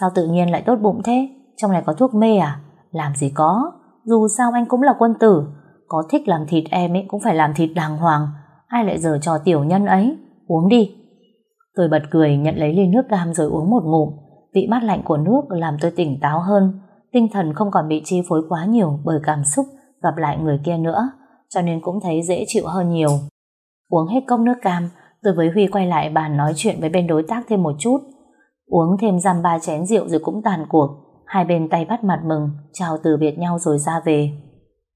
[SPEAKER 1] Sao tự nhiên lại tốt bụng thế? Trong này có thuốc mê à? Làm gì có, dù sao anh cũng là quân tử. Có thích làm thịt em ấy cũng phải làm thịt đàng hoàng. Ai lại giờ trò tiểu nhân ấy? Uống đi. Tôi bật cười nhận lấy ly nước cam rồi uống một ngụm. Vị mát lạnh của nước làm tôi tỉnh táo hơn. Tinh thần không còn bị chi phối quá nhiều bởi cảm xúc gặp lại người kia nữa. Cho nên cũng thấy dễ chịu hơn nhiều. Uống hết cốc nước cam, tôi với Huy quay lại bàn nói chuyện với bên đối tác thêm một chút. Uống thêm giam ba chén rượu rồi cũng tàn cuộc. Hai bên tay bắt mặt mừng, chào từ biệt nhau rồi ra về.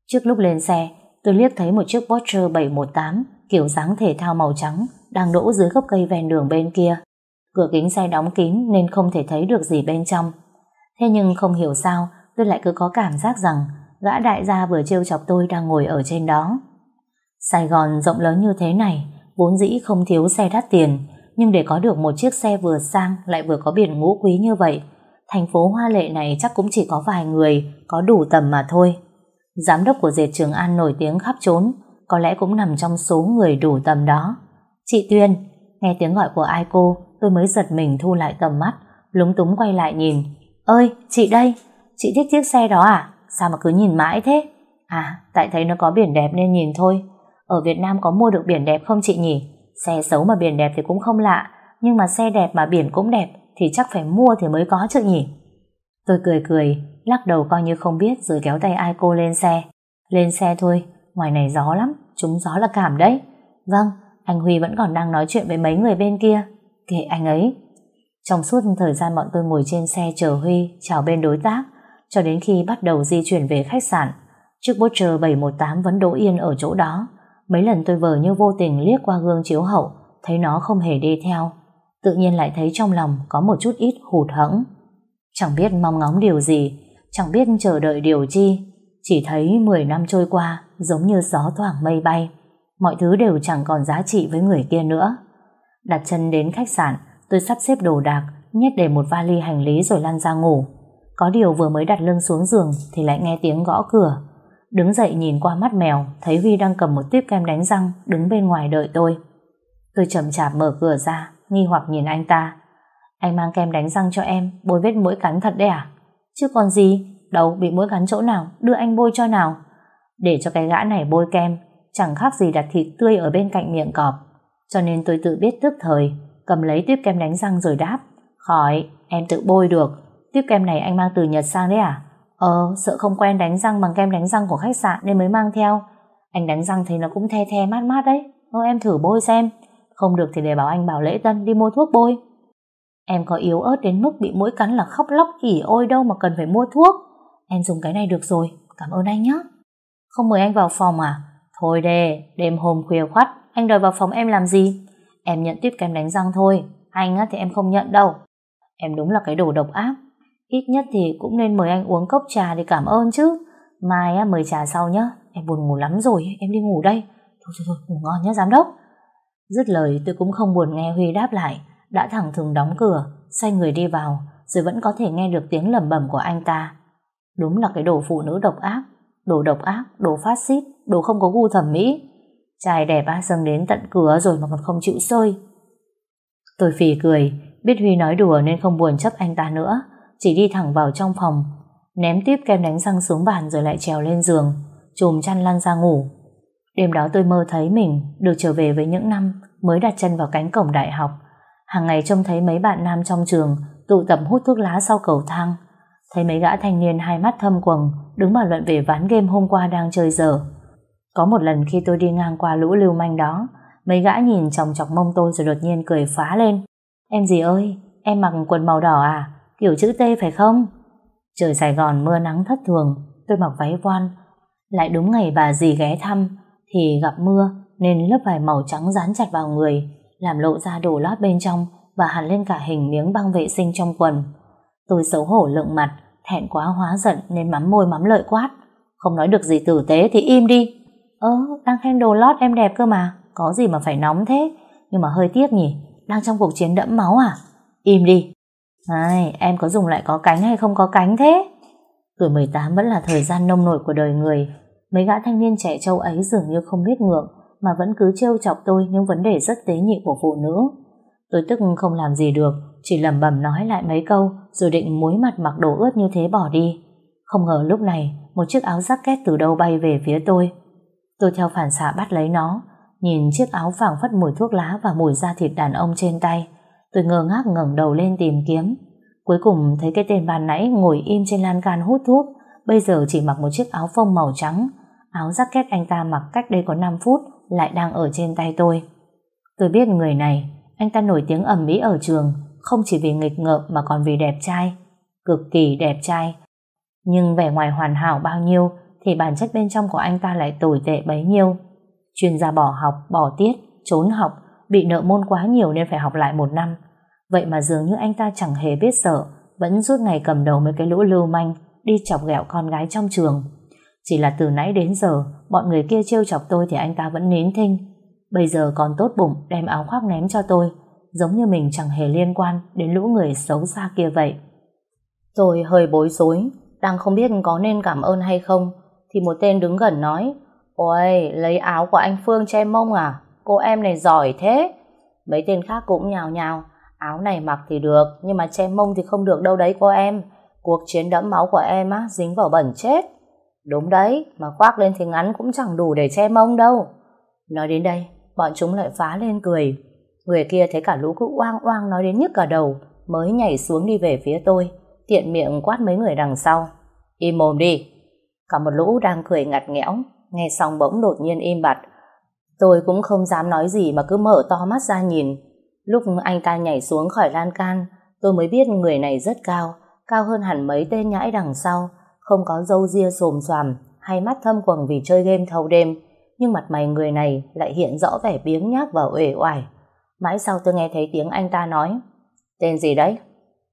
[SPEAKER 1] Trước lúc lên xe, tôi liếc thấy một chiếc Porsche 718 kiểu dáng thể thao màu trắng đang đỗ dưới gốc cây ven đường bên kia. Cửa kính xe đóng kín nên không thể thấy được gì bên trong. Thế nhưng không hiểu sao tôi lại cứ có cảm giác rằng gã đại gia vừa trêu chọc tôi đang ngồi ở trên đó. Sài Gòn rộng lớn như thế này, vốn dĩ không thiếu xe đắt tiền, nhưng để có được một chiếc xe vừa sang lại vừa có biển ngũ quý như vậy, thành phố hoa lệ này chắc cũng chỉ có vài người có đủ tầm mà thôi. Giám đốc của dệt Trường An nổi tiếng khắp trốn, có lẽ cũng nằm trong số người đủ tầm đó. Chị Tuyên, nghe tiếng gọi của ai cô, tôi mới giật mình thu lại tầm mắt, lúng túng quay lại nhìn. Ơi, chị đây, chị thích chiếc xe đó à? Sao mà cứ nhìn mãi thế? À, tại thấy nó có biển đẹp nên nhìn thôi. Ở Việt Nam có mua được biển đẹp không chị nhỉ? Xe xấu mà biển đẹp thì cũng không lạ, nhưng mà xe đẹp mà biển cũng đẹp thì chắc phải mua thì mới có chứ nhỉ? Tôi cười cười, lắc đầu coi như không biết rồi kéo tay ai cô lên xe. Lên xe thôi, ngoài này gió lắm, chúng gió là cảm đấy. Vâng, anh Huy vẫn còn đang nói chuyện với mấy người bên kia. Kệ anh ấy. Trong suốt thời gian bọn tôi ngồi trên xe chờ Huy chào bên đối tác, cho đến khi bắt đầu di chuyển về khách sạn, chiếc Porsche 718 vẫn đỗ yên ở chỗ đó. Mấy lần tôi vờ như vô tình liếc qua gương chiếu hậu, thấy nó không hề đi theo. Tự nhiên lại thấy trong lòng có một chút ít hụt hẫng. Chẳng biết mong ngóng điều gì, chẳng biết chờ đợi điều chi. Chỉ thấy 10 năm trôi qua giống như gió thoảng mây bay. Mọi thứ đều chẳng còn giá trị với người kia nữa. Đặt chân đến khách sạn, tôi sắp xếp đồ đạc, nhét để một vali hành lý rồi lăn ra ngủ. Có điều vừa mới đặt lưng xuống giường thì lại nghe tiếng gõ cửa. Đứng dậy nhìn qua mắt mèo, thấy Huy đang cầm một tiếp kem đánh răng đứng bên ngoài đợi tôi. Tôi chậm chạp mở cửa ra, nghi hoặc nhìn anh ta. Anh mang kem đánh răng cho em, bôi vết mũi cắn thật đấy à? Chứ còn gì, đâu bị mũi cắn chỗ nào, đưa anh bôi cho nào. Để cho cái gã này bôi kem, chẳng khác gì đặt thịt tươi ở bên cạnh miệng cọp. Cho nên tôi tự biết tức thời, cầm lấy tiếp kem đánh răng rồi đáp. Khỏi, em tự bôi được. Tiếp kem này anh mang từ Nhật sang đấy à? Ờ, sợ không quen đánh răng bằng kem đánh răng của khách sạn nên mới mang theo. Anh đánh răng thì nó cũng the the mát mát đấy. Thôi em thử bôi xem. Không được thì để bảo anh bảo lễ tân đi mua thuốc bôi. Em có yếu ớt đến mức bị mũi cắn là khóc lóc ỉ ôi đâu mà cần phải mua thuốc. Em dùng cái này được rồi, cảm ơn anh nhé. Không mời anh vào phòng à? Thôi đề đêm hôm khuya khoắt, anh đòi vào phòng em làm gì? Em nhận tiếp kem đánh răng thôi, anh á thì em không nhận đâu. Em đúng là cái đồ độc ác. Ít nhất thì cũng nên mời anh uống cốc trà để cảm ơn chứ. Mai á, mời trà sau nhé, em buồn ngủ lắm rồi, em đi ngủ đây. Thôi thôi thôi, ngủ ngon nhé giám đốc. Dứt lời tôi cũng không buồn nghe Huy đáp lại, đã thẳng thừng đóng cửa, xoay người đi vào, rồi vẫn có thể nghe được tiếng lẩm bẩm của anh ta. Đúng là cái đồ phụ nữ độc ác, đồ độc ác, đồ phát xít, đồ không có gu thẩm mỹ. Trai đẹp á dâng đến tận cửa rồi mà còn không chịu sơi. Tôi phì cười, biết Huy nói đùa nên không buồn chấp anh ta nữa, chỉ đi thẳng vào trong phòng, ném tiếp kem đánh răng xuống bàn rồi lại trèo lên giường, chùm chăn lăn ra ngủ. Đêm đó tôi mơ thấy mình được trở về với những năm mới đặt chân vào cánh cổng đại học. Hàng ngày trông thấy mấy bạn nam trong trường tụ tập hút thuốc lá sau cầu thang. Thấy mấy gã thanh niên hai mắt thâm quầng đứng bàn luận về ván game hôm qua đang chơi dở. Có một lần khi tôi đi ngang qua lũ lưu manh đó, mấy gã nhìn chòng chọc mông tôi rồi đột nhiên cười phá lên. Em gì ơi, em mặc quần màu đỏ à? Kiểu chữ T phải không? Trời Sài Gòn mưa nắng thất thường, tôi mặc váy voan. Lại đúng ngày bà dì ghé thăm, thì gặp mưa nên lớp vải màu trắng dán chặt vào người, làm lộ ra đồ lót bên trong và hẳn lên cả hình miếng băng vệ sinh trong quần. Tôi xấu hổ lượng mặt, thẹn quá hóa giận nên mắm môi mắm lợi quát. Không nói được gì tử tế thì im đi. Ơ, đang khen đồ lót em đẹp cơ mà, có gì mà phải nóng thế. Nhưng mà hơi tiếc nhỉ, đang trong cuộc chiến đẫm máu à? Im đi. Ai, em có dùng lại có cánh hay không có cánh thế? Tuổi 18 vẫn là thời gian nông nổi của đời người. Mấy gã thanh niên trẻ trâu ấy dường như không biết ngượng mà vẫn cứ trêu chọc tôi những vấn đề rất tế nhị của phụ nữ. Tôi tức không làm gì được, chỉ lẩm bẩm nói lại mấy câu rồi định muối mặt mặc đồ ướt như thế bỏ đi. Không ngờ lúc này một chiếc áo jacket từ đâu bay về phía tôi. Tôi theo phản xạ bắt lấy nó, nhìn chiếc áo vàng phất mùi thuốc lá và mùi da thịt đàn ông trên tay. Tôi ngơ ngác ngẩng đầu lên tìm kiếm. Cuối cùng thấy cái tên ban nãy ngồi im trên lan can hút thuốc, bây giờ chỉ mặc một chiếc áo phông màu trắng. Áo jacket anh ta mặc cách đây có 5 phút lại đang ở trên tay tôi. Tôi biết người này, anh ta nổi tiếng ẩm mỹ ở trường, không chỉ vì nghịch ngợm mà còn vì đẹp trai. Cực kỳ đẹp trai. Nhưng vẻ ngoài hoàn hảo bao nhiêu thì bản chất bên trong của anh ta lại tồi tệ bấy nhiêu. Chuyên gia bỏ học, bỏ tiết, trốn học, bị nợ môn quá nhiều nên phải học lại một năm. Vậy mà dường như anh ta chẳng hề biết sợ, vẫn suốt ngày cầm đầu mấy cái lũ lưu manh, đi chọc ghẹo con gái trong trường. Chỉ là từ nãy đến giờ, bọn người kia trêu chọc tôi thì anh ta vẫn nín thinh. Bây giờ còn tốt bụng đem áo khoác ném cho tôi, giống như mình chẳng hề liên quan đến lũ người xấu xa kia vậy. Tôi hơi bối rối, đang không biết có nên cảm ơn hay không, thì một tên đứng gần nói, Ôi, lấy áo của anh Phương che mông à? Cô em này giỏi thế. Mấy tên khác cũng nhào nhào, áo này mặc thì được, nhưng mà che mông thì không được đâu đấy cô em. Cuộc chiến đẫm máu của em á, dính vào bẩn chết. Đúng đấy, mà khoác lên thì ngắn cũng chẳng đủ để che mông đâu. Nói đến đây, bọn chúng lại phá lên cười. Người kia thấy cả lũ cứ oang oang nói đến nhức cả đầu, mới nhảy xuống đi về phía tôi, tiện miệng quát mấy người đằng sau. Im mồm đi. Cả một lũ đang cười ngặt nghẽo, nghe xong bỗng đột nhiên im bặt. Tôi cũng không dám nói gì mà cứ mở to mắt ra nhìn. Lúc anh ta nhảy xuống khỏi lan can, tôi mới biết người này rất cao, cao hơn hẳn mấy tên nhãi đằng sau, không có râu ria xồm xoàm hay mắt thâm quầng vì chơi game thâu đêm, nhưng mặt mày người này lại hiện rõ vẻ biếng nhác và uể oải. Mãi sau tôi nghe thấy tiếng anh ta nói, tên gì đấy?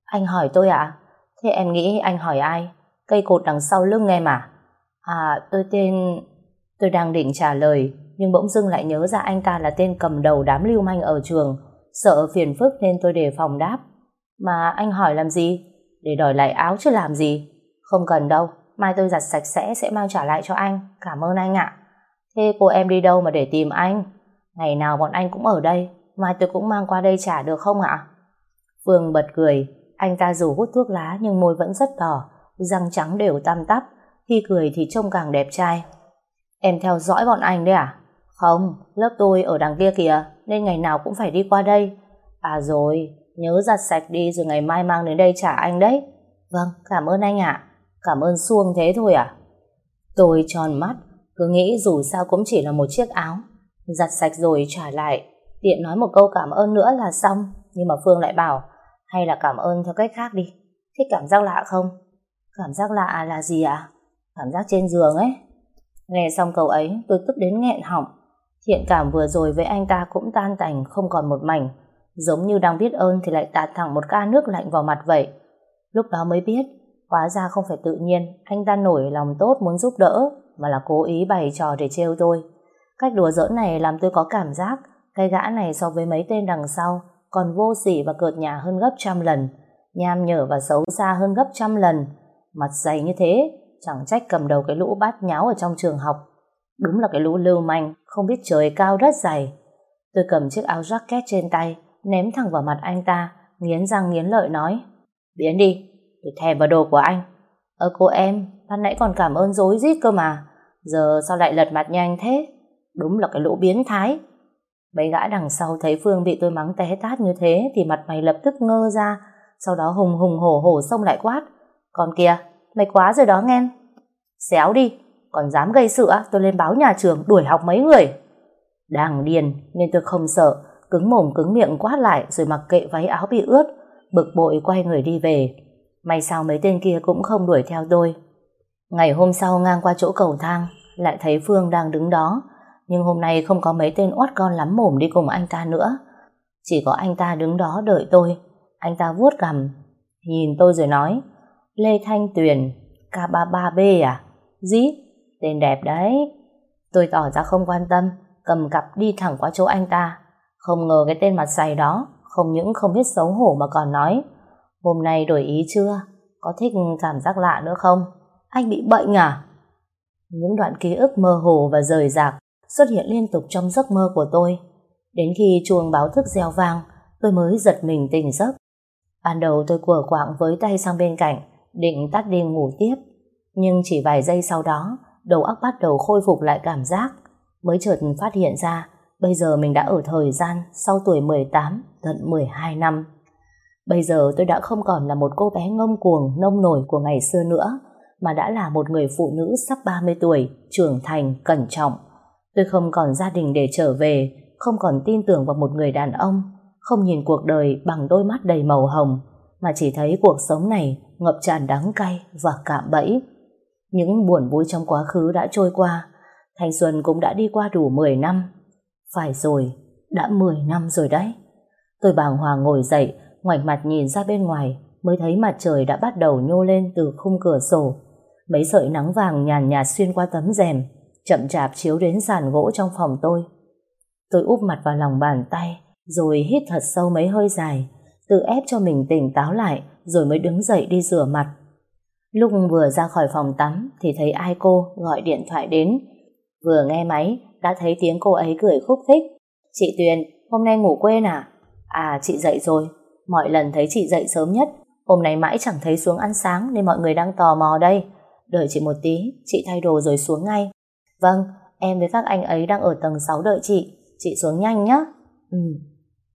[SPEAKER 1] Anh hỏi tôi ạ? À? Thế em nghĩ anh hỏi ai? Cây cột đằng sau lưng em à? À, tôi tên... Tôi đang định trả lời, nhưng bỗng dưng lại nhớ ra anh ta là tên cầm đầu đám lưu manh ở trường. Sợ phiền phức nên tôi đề phòng đáp. Mà anh hỏi làm gì? Để đòi lại áo chứ làm gì? Không cần đâu, mai tôi giặt sạch sẽ sẽ mang trả lại cho anh. Cảm ơn anh ạ. Thế cô em đi đâu mà để tìm anh? Ngày nào bọn anh cũng ở đây, mai tôi cũng mang qua đây trả được không ạ? Phương bật cười, anh ta dù hút thuốc lá nhưng môi vẫn rất đỏ, răng trắng đều tam tắp, khi cười thì trông càng đẹp trai. Em theo dõi bọn anh đấy à? Không, lớp tôi ở đằng kia kìa, nên ngày nào cũng phải đi qua đây. À rồi, nhớ giặt sạch đi rồi ngày mai mang đến đây trả anh đấy. Vâng, cảm ơn anh ạ. Cảm ơn xuông thế thôi à? Tôi tròn mắt, cứ nghĩ dù sao cũng chỉ là một chiếc áo. Giặt sạch rồi trả lại, tiện nói một câu cảm ơn nữa là xong. Nhưng mà Phương lại bảo, hay là cảm ơn theo cách khác đi. Thích cảm giác lạ không? Cảm giác lạ là gì ạ? Cảm giác trên giường ấy. Nghe xong câu ấy, tôi tức đến nghẹn họng. Thiện cảm vừa rồi với anh ta cũng tan tành không còn một mảnh. Giống như đang biết ơn thì lại tạt thẳng một ca nước lạnh vào mặt vậy. Lúc đó mới biết, hóa ra không phải tự nhiên, anh ta nổi lòng tốt muốn giúp đỡ, mà là cố ý bày trò để trêu tôi. Cách đùa giỡn này làm tôi có cảm giác cái gã này so với mấy tên đằng sau còn vô sỉ và cợt nhà hơn gấp trăm lần, nham nhở và xấu xa hơn gấp trăm lần. Mặt dày như thế, chẳng trách cầm đầu cái lũ bát nháo ở trong trường học. Đúng là cái lũ lưu manh, không biết trời cao đất dày. Tôi cầm chiếc áo jacket trên tay, ném thẳng vào mặt anh ta, nghiến răng nghiến lợi nói. Biến đi, tôi thèm vào đồ của anh. Ơ cô em, ban nãy còn cảm ơn dối rít cơ mà. Giờ sao lại lật mặt nhanh thế? Đúng là cái lũ biến thái. Mấy gã đằng sau thấy Phương bị tôi mắng té tát như thế thì mặt mày lập tức ngơ ra, sau đó hùng hùng hổ hổ xông lại quát. Còn kìa, mày quá rồi đó nghe. Xéo đi, còn dám gây sự tôi lên báo nhà trường đuổi học mấy người. Đang điên nên tôi không sợ, cứng mồm cứng miệng quát lại rồi mặc kệ váy áo bị ướt, bực bội quay người đi về. May sao mấy tên kia cũng không đuổi theo tôi. Ngày hôm sau ngang qua chỗ cầu thang, lại thấy Phương đang đứng đó, nhưng hôm nay không có mấy tên oát con lắm mồm đi cùng anh ta nữa. Chỉ có anh ta đứng đó đợi tôi. Anh ta vuốt cằm, nhìn tôi rồi nói, Lê Thanh Tuyền, K33B à? Dí, tên đẹp đấy. Tôi tỏ ra không quan tâm, cầm cặp đi thẳng qua chỗ anh ta. Không ngờ cái tên mặt dày đó, không những không biết xấu hổ mà còn nói, hôm nay đổi ý chưa? Có thích cảm giác lạ nữa không? Anh bị bệnh à? Những đoạn ký ức mơ hồ và rời rạc xuất hiện liên tục trong giấc mơ của tôi. Đến khi chuông báo thức reo vang, tôi mới giật mình tỉnh giấc. Ban đầu tôi quở quạng với tay sang bên cạnh, định tắt đi ngủ tiếp. Nhưng chỉ vài giây sau đó, đầu óc bắt đầu khôi phục lại cảm giác. Mới chợt phát hiện ra, bây giờ mình đã ở thời gian sau tuổi 18, tận 12 năm. Bây giờ tôi đã không còn là một cô bé ngông cuồng, nông nổi của ngày xưa nữa, mà đã là một người phụ nữ sắp 30 tuổi, trưởng thành, cẩn trọng. Tôi không còn gia đình để trở về, không còn tin tưởng vào một người đàn ông, không nhìn cuộc đời bằng đôi mắt đầy màu hồng, mà chỉ thấy cuộc sống này ngập tràn đắng cay và cạm bẫy. Những buồn vui trong quá khứ đã trôi qua, thanh xuân cũng đã đi qua đủ 10 năm. Phải rồi, đã 10 năm rồi đấy. Tôi bàng hoàng ngồi dậy, ngoảnh mặt nhìn ra bên ngoài, mới thấy mặt trời đã bắt đầu nhô lên từ khung cửa sổ. Mấy sợi nắng vàng nhàn nhạt xuyên qua tấm rèm, chậm chạp chiếu đến sàn gỗ trong phòng tôi. Tôi úp mặt vào lòng bàn tay, rồi hít thật sâu mấy hơi dài, tự ép cho mình tỉnh táo lại, rồi mới đứng dậy đi rửa mặt. Lúc vừa ra khỏi phòng tắm thì thấy ai cô gọi điện thoại đến. Vừa nghe máy, đã thấy tiếng cô ấy cười khúc khích. Chị Tuyền, hôm nay ngủ quên à? À, chị dậy rồi. Mọi lần thấy chị dậy sớm nhất, hôm nay mãi chẳng thấy xuống ăn sáng nên mọi người đang tò mò đây. Đợi chị một tí, chị thay đồ rồi xuống ngay. Vâng, em với các anh ấy đang ở tầng 6 đợi chị. Chị xuống nhanh nhé. Ừ.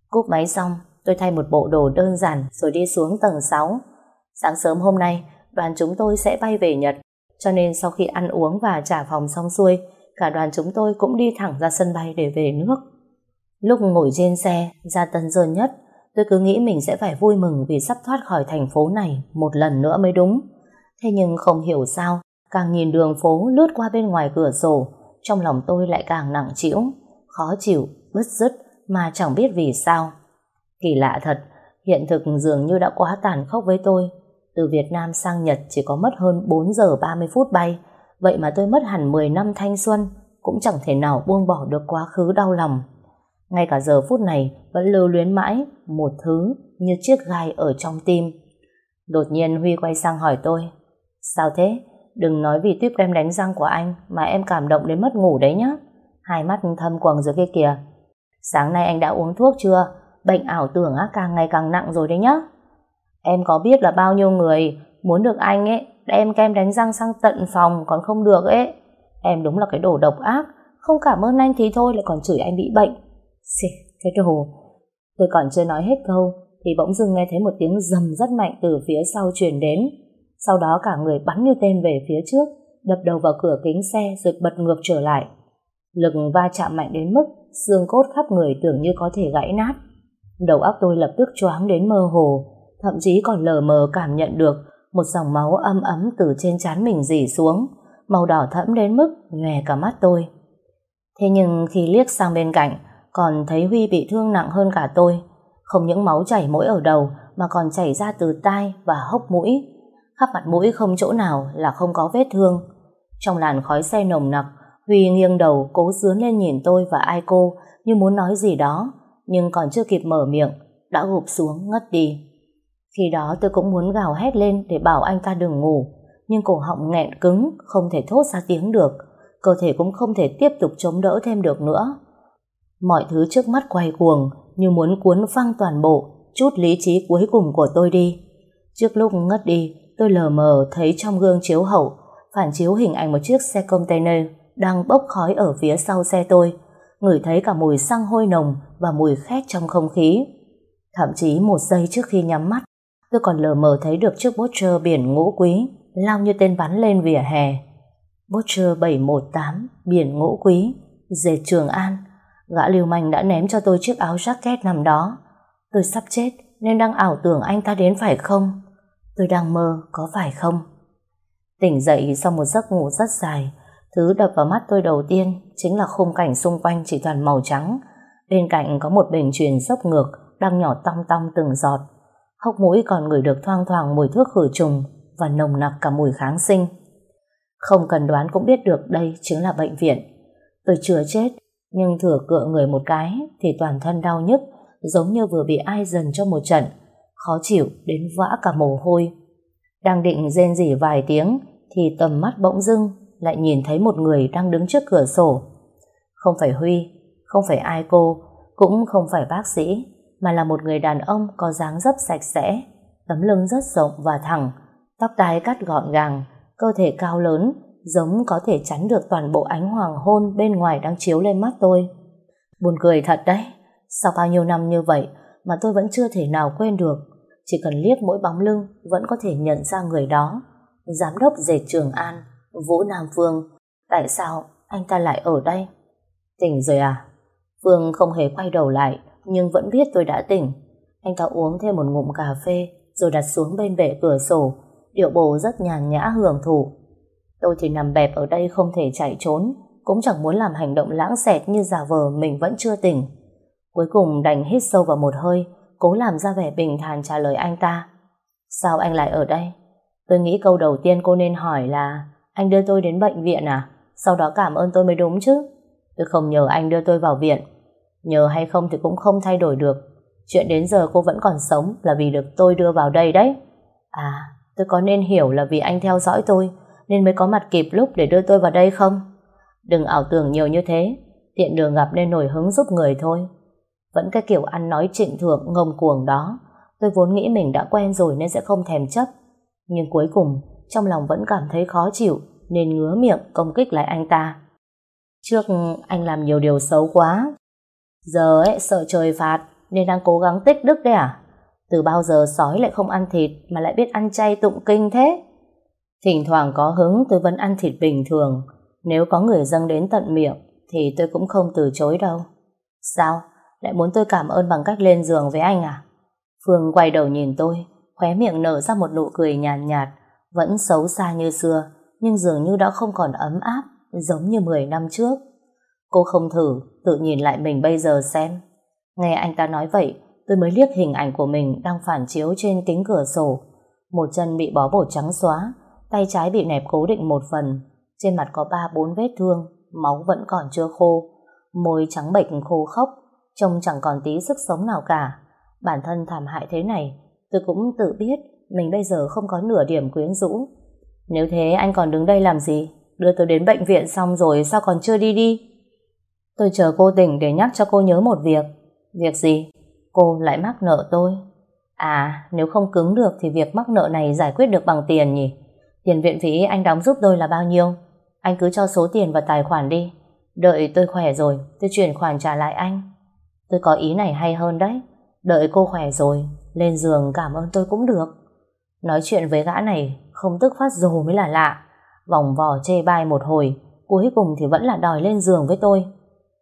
[SPEAKER 1] Cúp máy xong, tôi thay một bộ đồ đơn giản rồi đi xuống tầng 6. Sáng sớm hôm nay, đoàn chúng tôi sẽ bay về Nhật. Cho nên sau khi ăn uống và trả phòng xong xuôi, cả đoàn chúng tôi cũng đi thẳng ra sân bay để về nước. Lúc ngồi trên xe, ra Tân dơ Nhất, tôi cứ nghĩ mình sẽ phải vui mừng vì sắp thoát khỏi thành phố này một lần nữa mới đúng. Thế nhưng không hiểu sao, Càng nhìn đường phố lướt qua bên ngoài cửa sổ, trong lòng tôi lại càng nặng trĩu, khó chịu, bứt rứt mà chẳng biết vì sao. Kỳ lạ thật, hiện thực dường như đã quá tàn khốc với tôi. Từ Việt Nam sang Nhật chỉ có mất hơn 4 giờ 30 phút bay, vậy mà tôi mất hẳn 10 năm thanh xuân, cũng chẳng thể nào buông bỏ được quá khứ đau lòng. Ngay cả giờ phút này vẫn lưu luyến mãi một thứ như chiếc gai ở trong tim. Đột nhiên Huy quay sang hỏi tôi, sao thế? Đừng nói vì tuyếp kem đánh răng của anh mà em cảm động đến mất ngủ đấy nhá. Hai mắt thâm quầng rồi kia kìa. Sáng nay anh đã uống thuốc chưa? Bệnh ảo tưởng á càng ngày càng nặng rồi đấy nhá. Em có biết là bao nhiêu người muốn được anh ấy đem kem đánh răng sang tận phòng còn không được ấy. Em đúng là cái đồ độc ác. Không cảm ơn anh thì thôi lại còn chửi anh bị bệnh. Xì, cái đồ. Tôi còn chưa nói hết câu thì bỗng dưng nghe thấy một tiếng rầm rất mạnh từ phía sau truyền đến. sau đó cả người bắn như tên về phía trước, đập đầu vào cửa kính xe rồi bật ngược trở lại. Lực va chạm mạnh đến mức xương cốt khắp người tưởng như có thể gãy nát. Đầu óc tôi lập tức choáng đến mơ hồ, thậm chí còn lờ mờ cảm nhận được một dòng máu âm ấm từ trên trán mình rỉ xuống, màu đỏ thẫm đến mức nhòe cả mắt tôi. Thế nhưng khi liếc sang bên cạnh, còn thấy Huy bị thương nặng hơn cả tôi. Không những máu chảy mỗi ở đầu mà còn chảy ra từ tai và hốc mũi. Khắp mặt mũi không chỗ nào là không có vết thương. Trong làn khói xe nồng nặc, Huy nghiêng đầu cố dướn lên nhìn tôi và ai cô như muốn nói gì đó, nhưng còn chưa kịp mở miệng, đã gục xuống ngất đi. Khi đó tôi cũng muốn gào hét lên để bảo anh ta đừng ngủ, nhưng cổ họng nghẹn cứng, không thể thốt ra tiếng được, cơ thể cũng không thể tiếp tục chống đỡ thêm được nữa. Mọi thứ trước mắt quay cuồng như muốn cuốn phăng toàn bộ, chút lý trí cuối cùng của tôi đi. Trước lúc ngất đi, tôi lờ mờ thấy trong gương chiếu hậu phản chiếu hình ảnh một chiếc xe container đang bốc khói ở phía sau xe tôi, ngửi thấy cả mùi xăng hôi nồng và mùi khét trong không khí. Thậm chí một giây trước khi nhắm mắt, tôi còn lờ mờ thấy được chiếc Bocher biển ngũ quý lao như tên bắn lên vỉa hè. Bocher 718 biển ngũ quý, dệt Trường An. Gã lưu manh đã ném cho tôi chiếc áo jacket nằm đó. Tôi sắp chết nên đang ảo tưởng anh ta đến phải không? Tôi đang mơ có phải không? Tỉnh dậy sau một giấc ngủ rất dài, thứ đập vào mắt tôi đầu tiên chính là khung cảnh xung quanh chỉ toàn màu trắng. Bên cạnh có một bình truyền dốc ngược đang nhỏ tong tong từng giọt. Hốc mũi còn ngửi được thoang thoảng mùi thuốc khử trùng và nồng nặc cả mùi kháng sinh. Không cần đoán cũng biết được đây chính là bệnh viện. Tôi chưa chết, nhưng thừa cựa người một cái thì toàn thân đau nhức, giống như vừa bị ai dần cho một trận, khó chịu đến vã cả mồ hôi. Đang định rên rỉ vài tiếng thì tầm mắt bỗng dưng lại nhìn thấy một người đang đứng trước cửa sổ. Không phải Huy, không phải ai cô, cũng không phải bác sĩ, mà là một người đàn ông có dáng dấp sạch sẽ, tấm lưng rất rộng và thẳng, tóc tai cắt gọn gàng, cơ thể cao lớn, giống có thể chắn được toàn bộ ánh hoàng hôn bên ngoài đang chiếu lên mắt tôi. Buồn cười thật đấy, sau bao nhiêu năm như vậy mà tôi vẫn chưa thể nào quên được, chỉ cần liếc mỗi bóng lưng vẫn có thể nhận ra người đó. Giám đốc dệt Trường An, Vũ Nam Phương, tại sao anh ta lại ở đây? Tỉnh rồi à? Phương không hề quay đầu lại, nhưng vẫn biết tôi đã tỉnh. Anh ta uống thêm một ngụm cà phê, rồi đặt xuống bên bệ cửa sổ, điệu bộ rất nhàn nhã hưởng thụ. Tôi thì nằm bẹp ở đây không thể chạy trốn, cũng chẳng muốn làm hành động lãng xẹt như giả vờ mình vẫn chưa tỉnh. Cuối cùng đành hít sâu vào một hơi, cố làm ra vẻ bình thản trả lời anh ta. Sao anh lại ở đây? Tôi nghĩ câu đầu tiên cô nên hỏi là anh đưa tôi đến bệnh viện à? Sau đó cảm ơn tôi mới đúng chứ. Tôi không nhờ anh đưa tôi vào viện. Nhờ hay không thì cũng không thay đổi được. Chuyện đến giờ cô vẫn còn sống là vì được tôi đưa vào đây đấy. À, tôi có nên hiểu là vì anh theo dõi tôi nên mới có mặt kịp lúc để đưa tôi vào đây không? Đừng ảo tưởng nhiều như thế. Tiện đường gặp nên nổi hứng giúp người thôi. Vẫn cái kiểu ăn nói trịnh thượng ngông cuồng đó. Tôi vốn nghĩ mình đã quen rồi nên sẽ không thèm chấp. Nhưng cuối cùng, trong lòng vẫn cảm thấy khó chịu nên ngứa miệng công kích lại anh ta. Trước anh làm nhiều điều xấu quá. Giờ ấy sợ trời phạt nên đang cố gắng tích đức đấy à? Từ bao giờ sói lại không ăn thịt mà lại biết ăn chay tụng kinh thế? Thỉnh thoảng có hứng tôi vẫn ăn thịt bình thường. Nếu có người dâng đến tận miệng thì tôi cũng không từ chối đâu. Sao? Lại muốn tôi cảm ơn bằng cách lên giường với anh à? Phương quay đầu nhìn tôi, khóe miệng nở ra một nụ cười nhàn nhạt, nhạt, vẫn xấu xa như xưa, nhưng dường như đã không còn ấm áp, giống như 10 năm trước. Cô không thử, tự nhìn lại mình bây giờ xem. Nghe anh ta nói vậy, tôi mới liếc hình ảnh của mình đang phản chiếu trên kính cửa sổ. Một chân bị bó bột trắng xóa, tay trái bị nẹp cố định một phần, trên mặt có ba bốn vết thương, máu vẫn còn chưa khô, môi trắng bệch khô khốc, trông chẳng còn tí sức sống nào cả. Bản thân thảm hại thế này, tôi cũng tự biết mình bây giờ không có nửa điểm quyến rũ. Nếu thế anh còn đứng đây làm gì? Đưa tôi đến bệnh viện xong rồi sao còn chưa đi đi? Tôi chờ cô tỉnh để nhắc cho cô nhớ một việc. Việc gì? Cô lại mắc nợ tôi. À, nếu không cứng được thì việc mắc nợ này giải quyết được bằng tiền nhỉ? Tiền viện phí anh đóng giúp tôi là bao nhiêu? Anh cứ cho số tiền vào tài khoản đi. Đợi tôi khỏe rồi, tôi chuyển khoản trả lại anh. Tôi có ý này hay hơn đấy. Đợi cô khỏe rồi, lên giường cảm ơn tôi cũng được. Nói chuyện với gã này không tức phát rồ mới là lạ. Vòng vò chê bai một hồi, cuối cùng thì vẫn là đòi lên giường với tôi.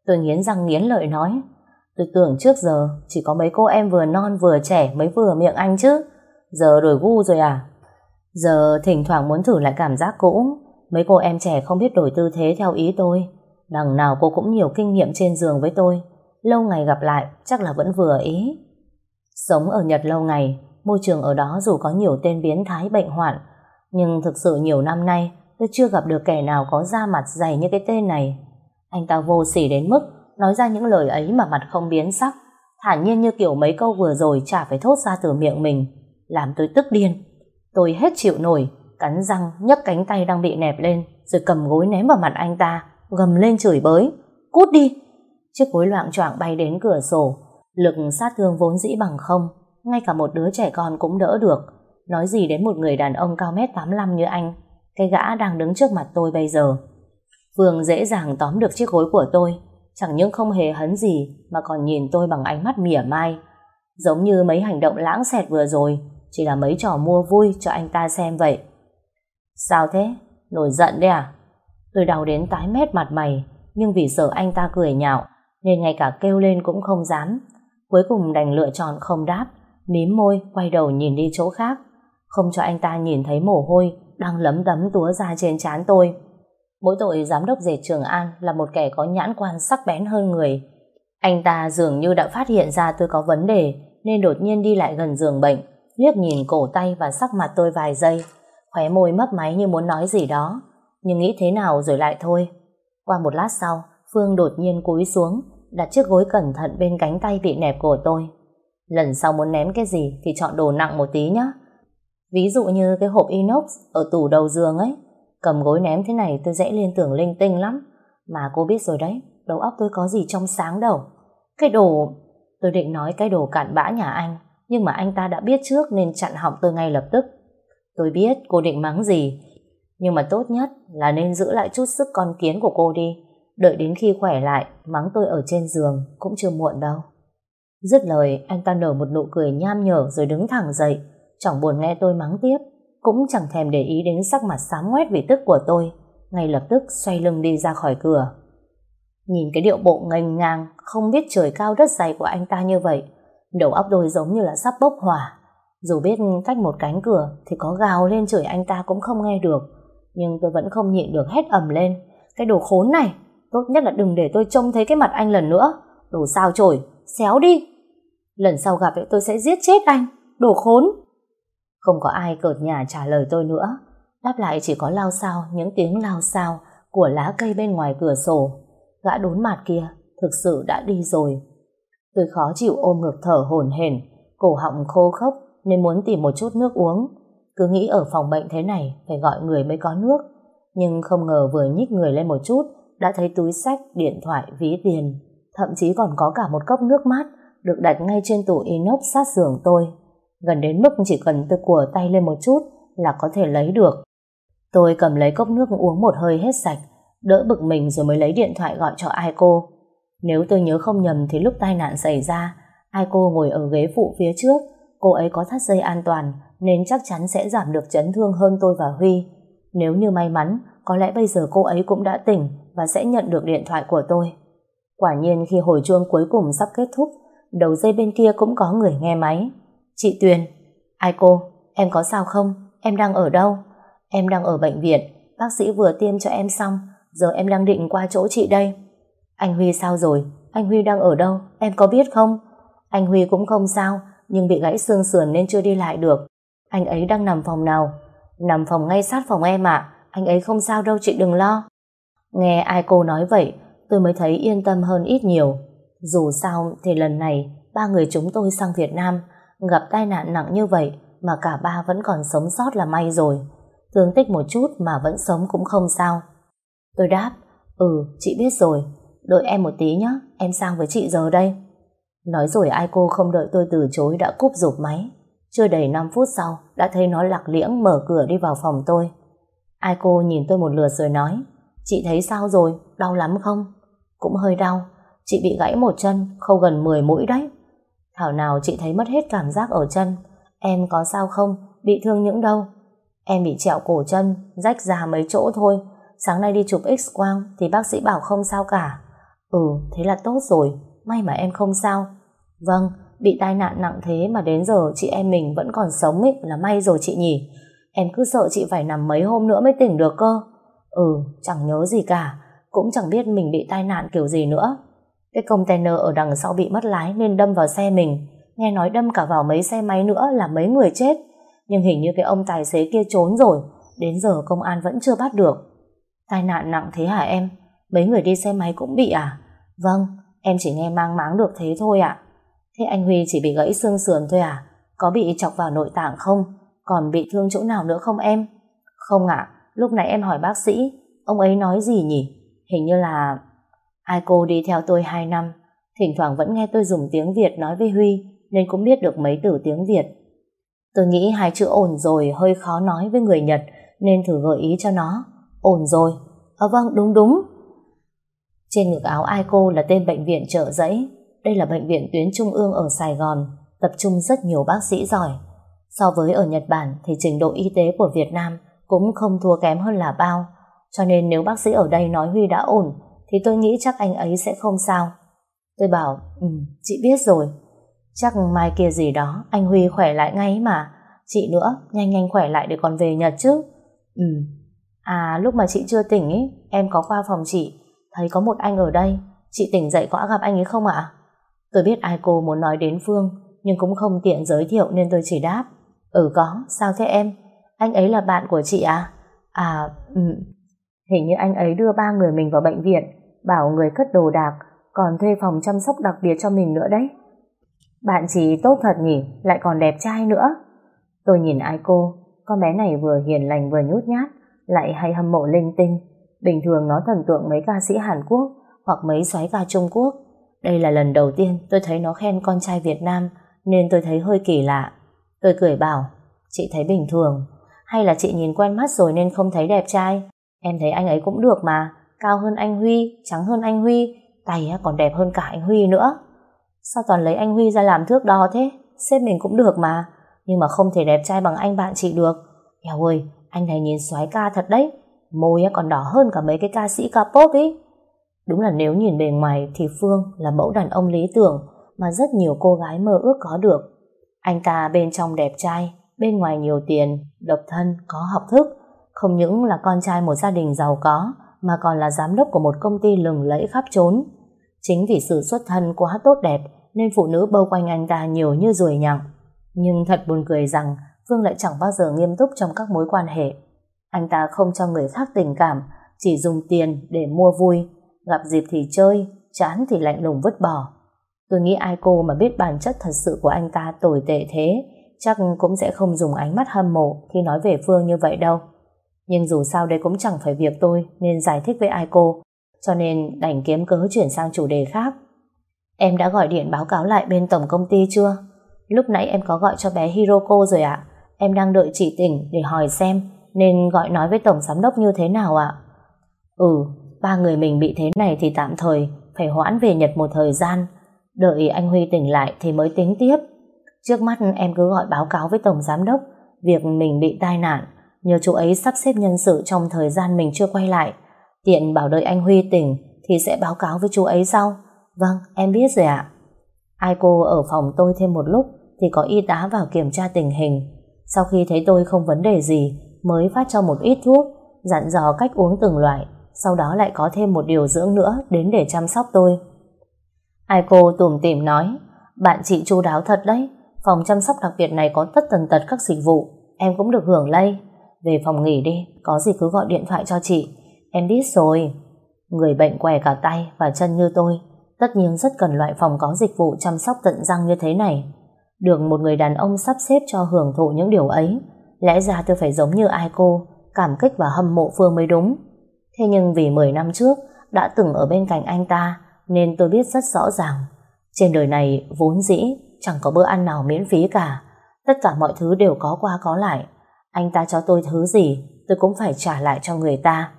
[SPEAKER 1] Tôi nghiến răng nghiến lợi nói, tôi tưởng trước giờ chỉ có mấy cô em vừa non vừa trẻ mới vừa miệng anh chứ. Giờ đổi gu rồi à? Giờ thỉnh thoảng muốn thử lại cảm giác cũ, mấy cô em trẻ không biết đổi tư thế theo ý tôi. Đằng nào cô cũng nhiều kinh nghiệm trên giường với tôi, lâu ngày gặp lại chắc là vẫn vừa ý. Sống ở Nhật lâu ngày, môi trường ở đó dù có nhiều tên biến thái bệnh hoạn, nhưng thực sự nhiều năm nay tôi chưa gặp được kẻ nào có da mặt dày như cái tên này. Anh ta vô sỉ đến mức nói ra những lời ấy mà mặt không biến sắc, thản nhiên như kiểu mấy câu vừa rồi chả phải thốt ra từ miệng mình, làm tôi tức điên. Tôi hết chịu nổi, cắn răng nhấc cánh tay đang bị nẹp lên, rồi cầm gối ném vào mặt anh ta, gầm lên chửi bới. Cút đi! Chiếc gối loạn choạng bay đến cửa sổ, lực sát thương vốn dĩ bằng không, ngay cả một đứa trẻ con cũng đỡ được. Nói gì đến một người đàn ông cao mét 85 như anh, cái gã đang đứng trước mặt tôi bây giờ. Phương dễ dàng tóm được chiếc gối của tôi, chẳng những không hề hấn gì mà còn nhìn tôi bằng ánh mắt mỉa mai. Giống như mấy hành động lãng xẹt vừa rồi, chỉ là mấy trò mua vui cho anh ta xem vậy. Sao thế? Nổi giận đấy à? Tôi đau đến tái mét mặt mày, nhưng vì sợ anh ta cười nhạo, nên ngay cả kêu lên cũng không dám. Cuối cùng đành lựa chọn không đáp, mím môi, quay đầu nhìn đi chỗ khác, không cho anh ta nhìn thấy mồ hôi đang lấm đấm túa ra trên trán tôi. Mỗi tội giám đốc dệt Trường An là một kẻ có nhãn quan sắc bén hơn người. Anh ta dường như đã phát hiện ra tôi có vấn đề, nên đột nhiên đi lại gần giường bệnh, liếc nhìn cổ tay và sắc mặt tôi vài giây, khóe môi mấp máy như muốn nói gì đó, nhưng nghĩ thế nào rồi lại thôi. Qua một lát sau, Phương đột nhiên cúi xuống, đặt chiếc gối cẩn thận bên cánh tay bị nẹp của tôi. Lần sau muốn ném cái gì thì chọn đồ nặng một tí nhé. Ví dụ như cái hộp inox ở tủ đầu giường ấy, cầm gối ném thế này tôi dễ liên tưởng linh tinh lắm. Mà cô biết rồi đấy, đầu óc tôi có gì trong sáng đâu. Cái đồ... Tôi định nói cái đồ cặn bã nhà anh, nhưng mà anh ta đã biết trước nên chặn họng tôi ngay lập tức. Tôi biết cô định mắng gì, nhưng mà tốt nhất là nên giữ lại chút sức con kiến của cô đi. Đợi đến khi khỏe lại, mắng tôi ở trên giường cũng chưa muộn đâu. Dứt lời, anh ta nở một nụ cười nham nhở rồi đứng thẳng dậy, chẳng buồn nghe tôi mắng tiếp, cũng chẳng thèm để ý đến sắc mặt xám ngoét vì tức của tôi, ngay lập tức xoay lưng đi ra khỏi cửa. Nhìn cái điệu bộ ngành ngang, không biết trời cao đất dày của anh ta như vậy, đầu óc tôi giống như là sắp bốc hỏa. Dù biết cách một cánh cửa thì có gào lên chửi anh ta cũng không nghe được, nhưng tôi vẫn không nhịn được hét ầm lên. Cái đồ khốn này, tốt nhất là đừng để tôi trông thấy cái mặt anh lần nữa. Đồ sao chổi, xéo đi. Lần sau gặp tôi sẽ giết chết anh, đồ khốn. Không có ai cợt nhà trả lời tôi nữa. Đáp lại chỉ có lao sao, những tiếng lao sao của lá cây bên ngoài cửa sổ. Gã đốn mặt kia thực sự đã đi rồi. Tôi khó chịu ôm ngực thở hổn hển, cổ họng khô khốc nên muốn tìm một chút nước uống. Cứ nghĩ ở phòng bệnh thế này phải gọi người mới có nước. Nhưng không ngờ vừa nhích người lên một chút đã thấy túi sách, điện thoại, ví tiền. Thậm chí còn có cả một cốc nước mát được đặt ngay trên tủ inox sát giường tôi. Gần đến mức chỉ cần tôi của tay lên một chút là có thể lấy được. Tôi cầm lấy cốc nước uống một hơi hết sạch, đỡ bực mình rồi mới lấy điện thoại gọi cho ai cô. Nếu tôi nhớ không nhầm thì lúc tai nạn xảy ra, ai cô ngồi ở ghế phụ phía trước, cô ấy có thắt dây an toàn nên chắc chắn sẽ giảm được chấn thương hơn tôi và Huy. Nếu như may mắn, có lẽ bây giờ cô ấy cũng đã tỉnh và sẽ nhận được điện thoại của tôi. Quả nhiên khi hồi chuông cuối cùng sắp kết thúc, đầu dây bên kia cũng có người nghe máy. Chị Tuyền, ai cô, em có sao không? Em đang ở đâu? Em đang ở bệnh viện, bác sĩ vừa tiêm cho em xong, giờ em đang định qua chỗ chị đây. Anh Huy sao rồi? Anh Huy đang ở đâu? Em có biết không? Anh Huy cũng không sao, nhưng bị gãy xương sườn nên chưa đi lại được. Anh ấy đang nằm phòng nào? Nằm phòng ngay sát phòng em ạ. Anh ấy không sao đâu chị đừng lo. Nghe ai cô nói vậy, tôi mới thấy yên tâm hơn ít nhiều. Dù sao thì lần này ba người chúng tôi sang Việt Nam gặp tai nạn nặng như vậy mà cả ba vẫn còn sống sót là may rồi. Thương tích một chút mà vẫn sống cũng không sao. Tôi đáp, ừ chị biết rồi, đợi em một tí nhé, em sang với chị giờ đây. Nói rồi ai cô không đợi tôi từ chối đã cúp rụp máy. Chưa đầy 5 phút sau đã thấy nó lạc liễng mở cửa đi vào phòng tôi. Ai cô nhìn tôi một lượt rồi nói Chị thấy sao rồi? Đau lắm không? Cũng hơi đau. Chị bị gãy một chân, khâu gần 10 mũi đấy. Thảo nào chị thấy mất hết cảm giác ở chân. Em có sao không? Bị thương những đâu? Em bị trẹo cổ chân, rách ra mấy chỗ thôi. Sáng nay đi chụp x-quang thì bác sĩ bảo không sao cả. Ừ, thế là tốt rồi. May mà em không sao. Vâng, bị tai nạn nặng thế mà đến giờ chị em mình vẫn còn sống ấy là may rồi chị nhỉ. Em cứ sợ chị phải nằm mấy hôm nữa mới tỉnh được cơ. Ừ, chẳng nhớ gì cả. Cũng chẳng biết mình bị tai nạn kiểu gì nữa. Cái container ở đằng sau bị mất lái nên đâm vào xe mình. Nghe nói đâm cả vào mấy xe máy nữa là mấy người chết. Nhưng hình như cái ông tài xế kia trốn rồi. Đến giờ công an vẫn chưa bắt được. Tai nạn nặng thế hả em? Mấy người đi xe máy cũng bị à? Vâng, em chỉ nghe mang máng được thế thôi ạ. Thế anh Huy chỉ bị gãy xương sườn thôi à? Có bị chọc vào nội tạng không? Còn bị thương chỗ nào nữa không em? Không ạ, lúc nãy em hỏi bác sĩ, ông ấy nói gì nhỉ? Hình như là... Ai cô đi theo tôi 2 năm, thỉnh thoảng vẫn nghe tôi dùng tiếng Việt nói với Huy, nên cũng biết được mấy từ tiếng Việt. Tôi nghĩ hai chữ ổn rồi hơi khó nói với người Nhật, nên thử gợi ý cho nó. Ổn rồi. À vâng, đúng đúng. Trên ngực áo Aiko là tên bệnh viện trợ giấy. Đây là bệnh viện tuyến trung ương ở Sài Gòn, tập trung rất nhiều bác sĩ giỏi. So với ở Nhật Bản thì trình độ y tế của Việt Nam cũng không thua kém hơn là bao. Cho nên nếu bác sĩ ở đây nói Huy đã ổn thì tôi nghĩ chắc anh ấy sẽ không sao. Tôi bảo, ừ, chị biết rồi. Chắc mai kia gì đó anh Huy khỏe lại ngay mà. Chị nữa, nhanh nhanh khỏe lại để còn về Nhật chứ. Ừ. À, lúc mà chị chưa tỉnh ý, em có qua phòng chị, thấy có một anh ở đây. Chị tỉnh dậy có gặp anh ấy không ạ? Tôi biết ai cô muốn nói đến Phương, nhưng cũng không tiện giới thiệu nên tôi chỉ đáp. Ừ có, sao thế em? Anh ấy là bạn của chị à? À, ừ. Hình như anh ấy đưa ba người mình vào bệnh viện, bảo người cất đồ đạc, còn thuê phòng chăm sóc đặc biệt cho mình nữa đấy. Bạn chị tốt thật nhỉ, lại còn đẹp trai nữa. Tôi nhìn ai cô, con bé này vừa hiền lành vừa nhút nhát, lại hay hâm mộ linh tinh. Bình thường nó thần tượng mấy ca sĩ Hàn Quốc hoặc mấy xoáy ca Trung Quốc. Đây là lần đầu tiên tôi thấy nó khen con trai Việt Nam nên tôi thấy hơi kỳ lạ. Tôi cười bảo, chị thấy bình thường, hay là chị nhìn quen mắt rồi nên không thấy đẹp trai? Em thấy anh ấy cũng được mà, cao hơn anh Huy, trắng hơn anh Huy, tay còn đẹp hơn cả anh Huy nữa. Sao toàn lấy anh Huy ra làm thước đo thế? Sếp mình cũng được mà, nhưng mà không thể đẹp trai bằng anh bạn chị được. Eo ơi, anh này nhìn xoái ca thật đấy, môi còn đỏ hơn cả mấy cái ca sĩ ca pop ý. Đúng là nếu nhìn bề ngoài thì Phương là mẫu đàn ông lý tưởng mà rất nhiều cô gái mơ ước có được. Anh ta bên trong đẹp trai, bên ngoài nhiều tiền, độc thân, có học thức, không những là con trai một gia đình giàu có, mà còn là giám đốc của một công ty lừng lẫy khắp trốn. Chính vì sự xuất thân quá tốt đẹp nên phụ nữ bâu quanh anh ta nhiều như ruồi nhặng. Nhưng thật buồn cười rằng Phương lại chẳng bao giờ nghiêm túc trong các mối quan hệ. Anh ta không cho người khác tình cảm, chỉ dùng tiền để mua vui, gặp dịp thì chơi, chán thì lạnh lùng vứt bỏ. Tôi nghĩ ai cô mà biết bản chất thật sự của anh ta tồi tệ thế, chắc cũng sẽ không dùng ánh mắt hâm mộ khi nói về Phương như vậy đâu. Nhưng dù sao đây cũng chẳng phải việc tôi nên giải thích với ai cô, cho nên đành kiếm cớ chuyển sang chủ đề khác. Em đã gọi điện báo cáo lại bên tổng công ty chưa? Lúc nãy em có gọi cho bé Hiroko rồi ạ. Em đang đợi chị tỉnh để hỏi xem nên gọi nói với tổng giám đốc như thế nào ạ? Ừ, ba người mình bị thế này thì tạm thời phải hoãn về Nhật một thời gian. Đợi anh Huy tỉnh lại thì mới tính tiếp. Trước mắt em cứ gọi báo cáo với tổng giám đốc việc mình bị tai nạn nhờ chú ấy sắp xếp nhân sự trong thời gian mình chưa quay lại. Tiện bảo đợi anh Huy tỉnh thì sẽ báo cáo với chú ấy sau. Vâng, em biết rồi ạ. Ai cô ở phòng tôi thêm một lúc thì có y tá vào kiểm tra tình hình. Sau khi thấy tôi không vấn đề gì mới phát cho một ít thuốc, dặn dò cách uống từng loại, sau đó lại có thêm một điều dưỡng nữa đến để chăm sóc tôi. Ai cô tùm tìm nói, bạn chị chu đáo thật đấy, phòng chăm sóc đặc biệt này có tất tần tật các dịch vụ, em cũng được hưởng lây. Về phòng nghỉ đi, có gì cứ gọi điện thoại cho chị, em biết rồi. Người bệnh què cả tay và chân như tôi, tất nhiên rất cần loại phòng có dịch vụ chăm sóc tận răng như thế này. Được một người đàn ông sắp xếp cho hưởng thụ những điều ấy, lẽ ra tôi phải giống như ai cô, cảm kích và hâm mộ Phương mới đúng. Thế nhưng vì 10 năm trước đã từng ở bên cạnh anh ta, nên tôi biết rất rõ ràng. Trên đời này vốn dĩ chẳng có bữa ăn nào miễn phí cả. Tất cả mọi thứ đều có qua có lại. Anh ta cho tôi thứ gì, tôi cũng phải trả lại cho người ta.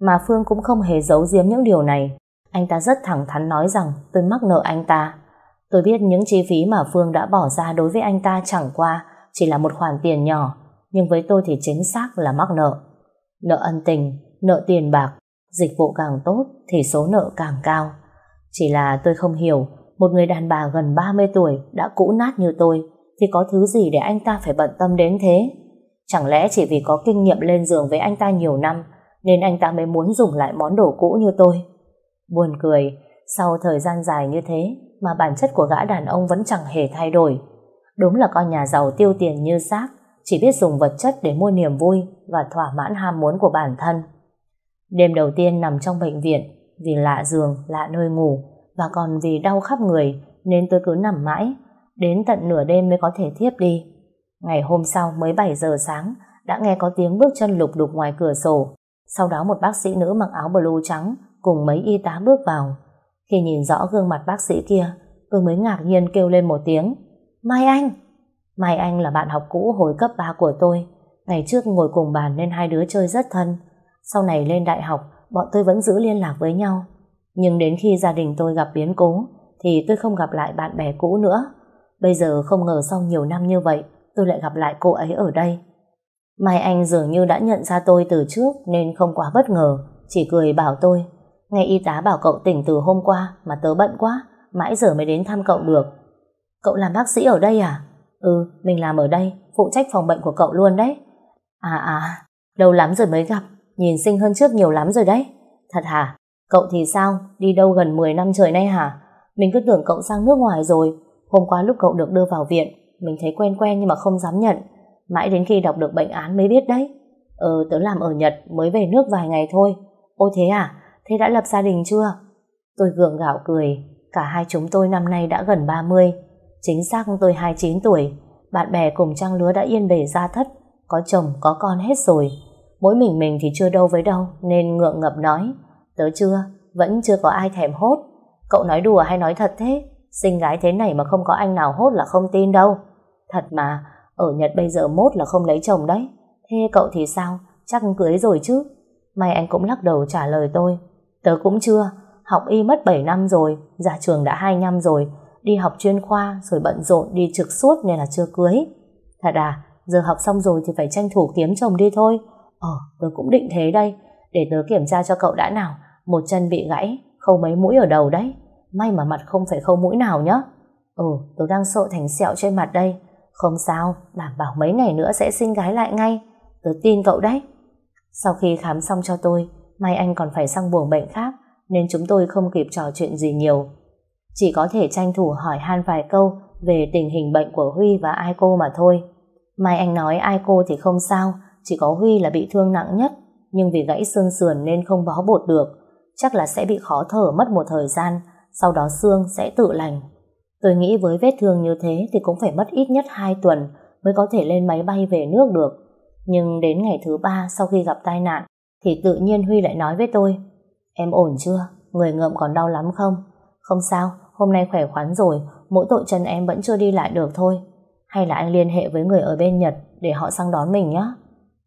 [SPEAKER 1] Mà Phương cũng không hề giấu giếm những điều này. Anh ta rất thẳng thắn nói rằng tôi mắc nợ anh ta. Tôi biết những chi phí mà Phương đã bỏ ra đối với anh ta chẳng qua chỉ là một khoản tiền nhỏ, nhưng với tôi thì chính xác là mắc nợ. Nợ ân tình, nợ tiền bạc, dịch vụ càng tốt thì số nợ càng cao. Chỉ là tôi không hiểu, một người đàn bà gần 30 tuổi đã cũ nát như tôi thì có thứ gì để anh ta phải bận tâm đến thế? Chẳng lẽ chỉ vì có kinh nghiệm lên giường với anh ta nhiều năm nên anh ta mới muốn dùng lại món đồ cũ như tôi? Buồn cười, sau thời gian dài như thế mà bản chất của gã đàn ông vẫn chẳng hề thay đổi. Đúng là con nhà giàu tiêu tiền như xác, chỉ biết dùng vật chất để mua niềm vui và thỏa mãn ham muốn của bản thân. Đêm đầu tiên nằm trong bệnh viện vì lạ giường, lạ nơi ngủ và còn vì đau khắp người nên tôi cứ nằm mãi đến tận nửa đêm mới có thể thiếp đi. Ngày hôm sau mới 7 giờ sáng, đã nghe có tiếng bước chân lục đục ngoài cửa sổ sau đó một bác sĩ nữ mặc áo blue trắng cùng mấy y tá bước vào. Khi nhìn rõ gương mặt bác sĩ kia, tôi mới ngạc nhiên kêu lên một tiếng Mai Anh! Mai Anh là bạn học cũ hồi cấp 3 của tôi ngày trước ngồi cùng bàn nên hai đứa chơi rất thân sau này lên đại học, bọn tôi vẫn giữ liên lạc với nhau nhưng đến khi gia đình tôi gặp biến cố, thì tôi không gặp lại bạn bè cũ nữa. Bây giờ không ngờ sau nhiều năm như vậy tôi lại gặp lại cô ấy ở đây. Mai Anh dường như đã nhận ra tôi từ trước nên không quá bất ngờ, chỉ cười bảo tôi. Nghe y tá bảo cậu tỉnh từ hôm qua mà tớ bận quá, mãi giờ mới đến thăm cậu được. Cậu làm bác sĩ ở đây à? Ừ, mình làm ở đây, phụ trách phòng bệnh của cậu luôn đấy. À à, lâu lắm rồi mới gặp, nhìn xinh hơn trước nhiều lắm rồi đấy. Thật hả? Cậu thì sao? Đi đâu gần 10 năm trời nay hả? Mình cứ tưởng cậu sang nước ngoài rồi. Hôm qua lúc cậu được đưa vào viện, mình thấy quen quen nhưng mà không dám nhận. Mãi đến khi đọc được bệnh án mới biết đấy. Ờ, tớ làm ở Nhật mới về nước vài ngày thôi. Ô thế à? Thế đã lập gia đình chưa? Tôi gượng gạo cười. Cả hai chúng tôi năm nay đã gần 30. Chính xác tôi 29 tuổi. Bạn bè cùng trang lứa đã yên bề ra thất. Có chồng, có con hết rồi. Mỗi mình mình thì chưa đâu với đâu nên ngượng ngập nói. Tớ chưa, vẫn chưa có ai thèm hốt. Cậu nói đùa hay nói thật thế? Sinh gái thế này mà không có anh nào hốt là không tin đâu. Thật mà, ở Nhật bây giờ mốt là không lấy chồng đấy. Thế cậu thì sao? Chắc cưới rồi chứ? May anh cũng lắc đầu trả lời tôi. Tớ cũng chưa, học y mất 7 năm rồi, ra trường đã 2 năm rồi, đi học chuyên khoa rồi bận rộn đi trực suốt nên là chưa cưới. Thật à, giờ học xong rồi thì phải tranh thủ kiếm chồng đi thôi. Ờ, tớ cũng định thế đây, để tớ kiểm tra cho cậu đã nào. Một chân bị gãy, khâu mấy mũi ở đầu đấy. May mà mặt không phải khâu mũi nào nhá. Ừ, tớ đang sợ thành sẹo trên mặt đây. Không sao, đảm bảo mấy ngày nữa sẽ sinh gái lại ngay. Tớ tin cậu đấy. Sau khi khám xong cho tôi, may anh còn phải sang buồng bệnh khác, nên chúng tôi không kịp trò chuyện gì nhiều. Chỉ có thể tranh thủ hỏi han vài câu về tình hình bệnh của Huy và ai cô mà thôi. Mai anh nói ai cô thì không sao, chỉ có Huy là bị thương nặng nhất, nhưng vì gãy xương sườn nên không bó bột được, chắc là sẽ bị khó thở mất một thời gian, sau đó xương sẽ tự lành. Tôi nghĩ với vết thương như thế thì cũng phải mất ít nhất 2 tuần mới có thể lên máy bay về nước được. Nhưng đến ngày thứ ba sau khi gặp tai nạn thì tự nhiên Huy lại nói với tôi Em ổn chưa? Người ngợm còn đau lắm không? Không sao, hôm nay khỏe khoắn rồi mỗi tội chân em vẫn chưa đi lại được thôi. Hay là anh liên hệ với người ở bên Nhật để họ sang đón mình nhé?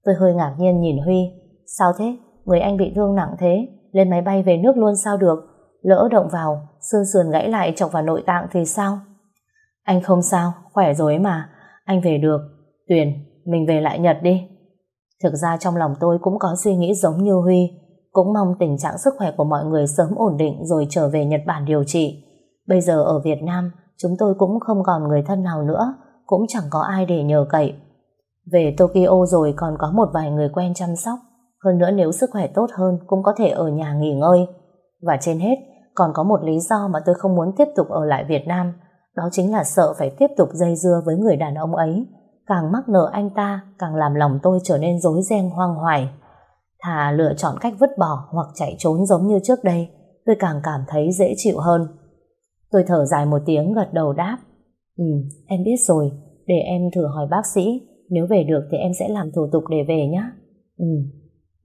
[SPEAKER 1] Tôi hơi ngạc nhiên nhìn Huy Sao thế? Người anh bị thương nặng thế Lên máy bay về nước luôn sao được Lỡ động vào, xương sườn gãy lại chọc vào nội tạng thì sao? Anh không sao, khỏe rồi mà. Anh về được. Tuyền, mình về lại Nhật đi. Thực ra trong lòng tôi cũng có suy nghĩ giống như Huy. Cũng mong tình trạng sức khỏe của mọi người sớm ổn định Rồi trở về Nhật Bản điều trị. Bây giờ ở Việt Nam Chúng tôi cũng không còn người thân nào nữa. Cũng chẳng có ai để nhờ cậy. Về Tokyo rồi còn có một vài người quen chăm sóc. Hơn nữa nếu sức khỏe tốt hơn cũng có thể ở nhà nghỉ ngơi. Và trên hết, còn có một lý do mà tôi không muốn tiếp tục ở lại Việt Nam. Đó chính là sợ phải tiếp tục dây dưa với người đàn ông ấy. Càng mắc nợ anh ta, càng làm lòng tôi trở nên rối ren hoang hoài. Thà lựa chọn cách vứt bỏ hoặc chạy trốn giống như trước đây, tôi càng cảm thấy dễ chịu hơn. Tôi thở dài một tiếng gật đầu đáp. Ừ, em biết rồi, để em thử hỏi bác sĩ, nếu về được thì em sẽ làm thủ tục để về nhé. Ừ,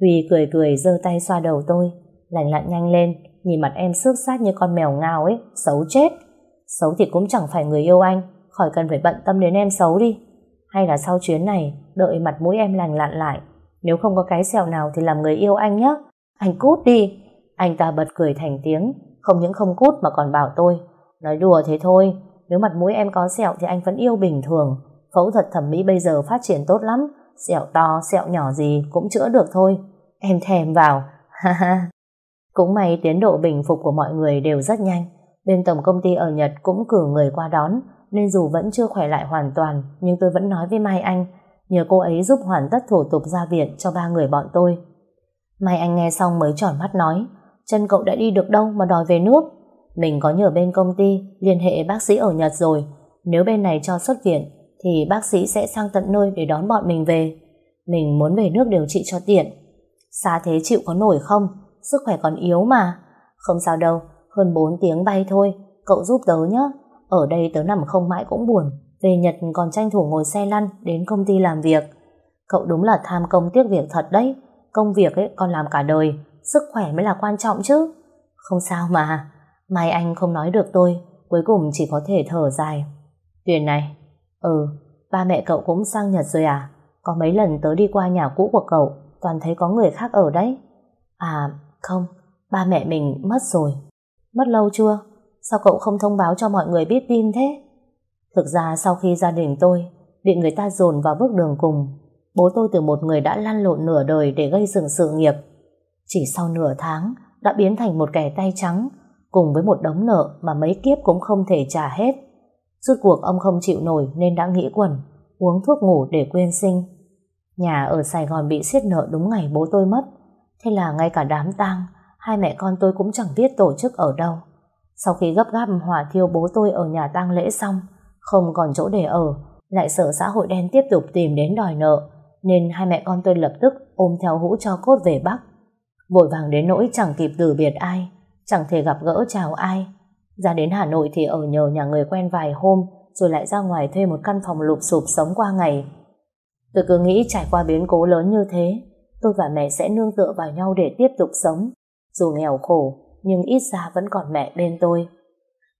[SPEAKER 1] Huy cười cười giơ tay xoa đầu tôi, lạnh lặn nhanh lên, nhìn mặt em xước sát như con mèo ngao ấy, xấu chết. Xấu thì cũng chẳng phải người yêu anh, khỏi cần phải bận tâm đến em xấu đi. Hay là sau chuyến này, đợi mặt mũi em lành lặn lại, nếu không có cái sẹo nào thì làm người yêu anh nhé. Anh cút đi. Anh ta bật cười thành tiếng, không những không cút mà còn bảo tôi. Nói đùa thế thôi, nếu mặt mũi em có sẹo thì anh vẫn yêu bình thường. Phẫu thuật thẩm mỹ bây giờ phát triển tốt lắm, Sẹo to, sẹo nhỏ gì cũng chữa được thôi. Em thèm vào. Ha ha. Cũng may tiến độ bình phục của mọi người đều rất nhanh. Bên tổng công ty ở Nhật cũng cử người qua đón, nên dù vẫn chưa khỏe lại hoàn toàn, nhưng tôi vẫn nói với Mai Anh, nhờ cô ấy giúp hoàn tất thủ tục ra viện cho ba người bọn tôi. Mai Anh nghe xong mới tròn mắt nói, chân cậu đã đi được đâu mà đòi về nước. Mình có nhờ bên công ty liên hệ bác sĩ ở Nhật rồi, nếu bên này cho xuất viện, thì bác sĩ sẽ sang tận nơi để đón bọn mình về. Mình muốn về nước điều trị cho tiện. Xa thế chịu có nổi không? Sức khỏe còn yếu mà. Không sao đâu, hơn 4 tiếng bay thôi, cậu giúp tớ nhé. Ở đây tớ nằm không mãi cũng buồn, về Nhật còn tranh thủ ngồi xe lăn đến công ty làm việc. Cậu đúng là tham công tiếc việc thật đấy, công việc ấy còn làm cả đời, sức khỏe mới là quan trọng chứ. Không sao mà, mai anh không nói được tôi, cuối cùng chỉ có thể thở dài. Tuyền này, ừ, ba mẹ cậu cũng sang Nhật rồi à? Có mấy lần tớ đi qua nhà cũ của cậu, toàn thấy có người khác ở đấy. À, không, ba mẹ mình mất rồi. Mất lâu chưa? Sao cậu không thông báo cho mọi người biết tin thế? Thực ra sau khi gia đình tôi bị người ta dồn vào bước đường cùng, bố tôi từ một người đã lăn lộn nửa đời để gây dựng sự nghiệp. Chỉ sau nửa tháng đã biến thành một kẻ tay trắng cùng với một đống nợ mà mấy kiếp cũng không thể trả hết. Rốt cuộc ông không chịu nổi nên đã nghĩ quẩn, uống thuốc ngủ để quên sinh. Nhà ở Sài Gòn bị siết nợ đúng ngày bố tôi mất, thế là ngay cả đám tang, hai mẹ con tôi cũng chẳng biết tổ chức ở đâu. Sau khi gấp gáp hỏa thiêu bố tôi ở nhà tang lễ xong, không còn chỗ để ở, lại sợ xã hội đen tiếp tục tìm đến đòi nợ, nên hai mẹ con tôi lập tức ôm theo hũ cho cốt về Bắc. Vội vàng đến nỗi chẳng kịp từ biệt ai, chẳng thể gặp gỡ chào ai. Ra đến Hà Nội thì ở nhờ nhà người quen vài hôm, rồi lại ra ngoài thuê một căn phòng lụp sụp sống qua ngày. Tôi cứ nghĩ trải qua biến cố lớn như thế, tôi và mẹ sẽ nương tựa vào nhau để tiếp tục sống. Dù nghèo khổ, nhưng ít ra vẫn còn mẹ bên tôi.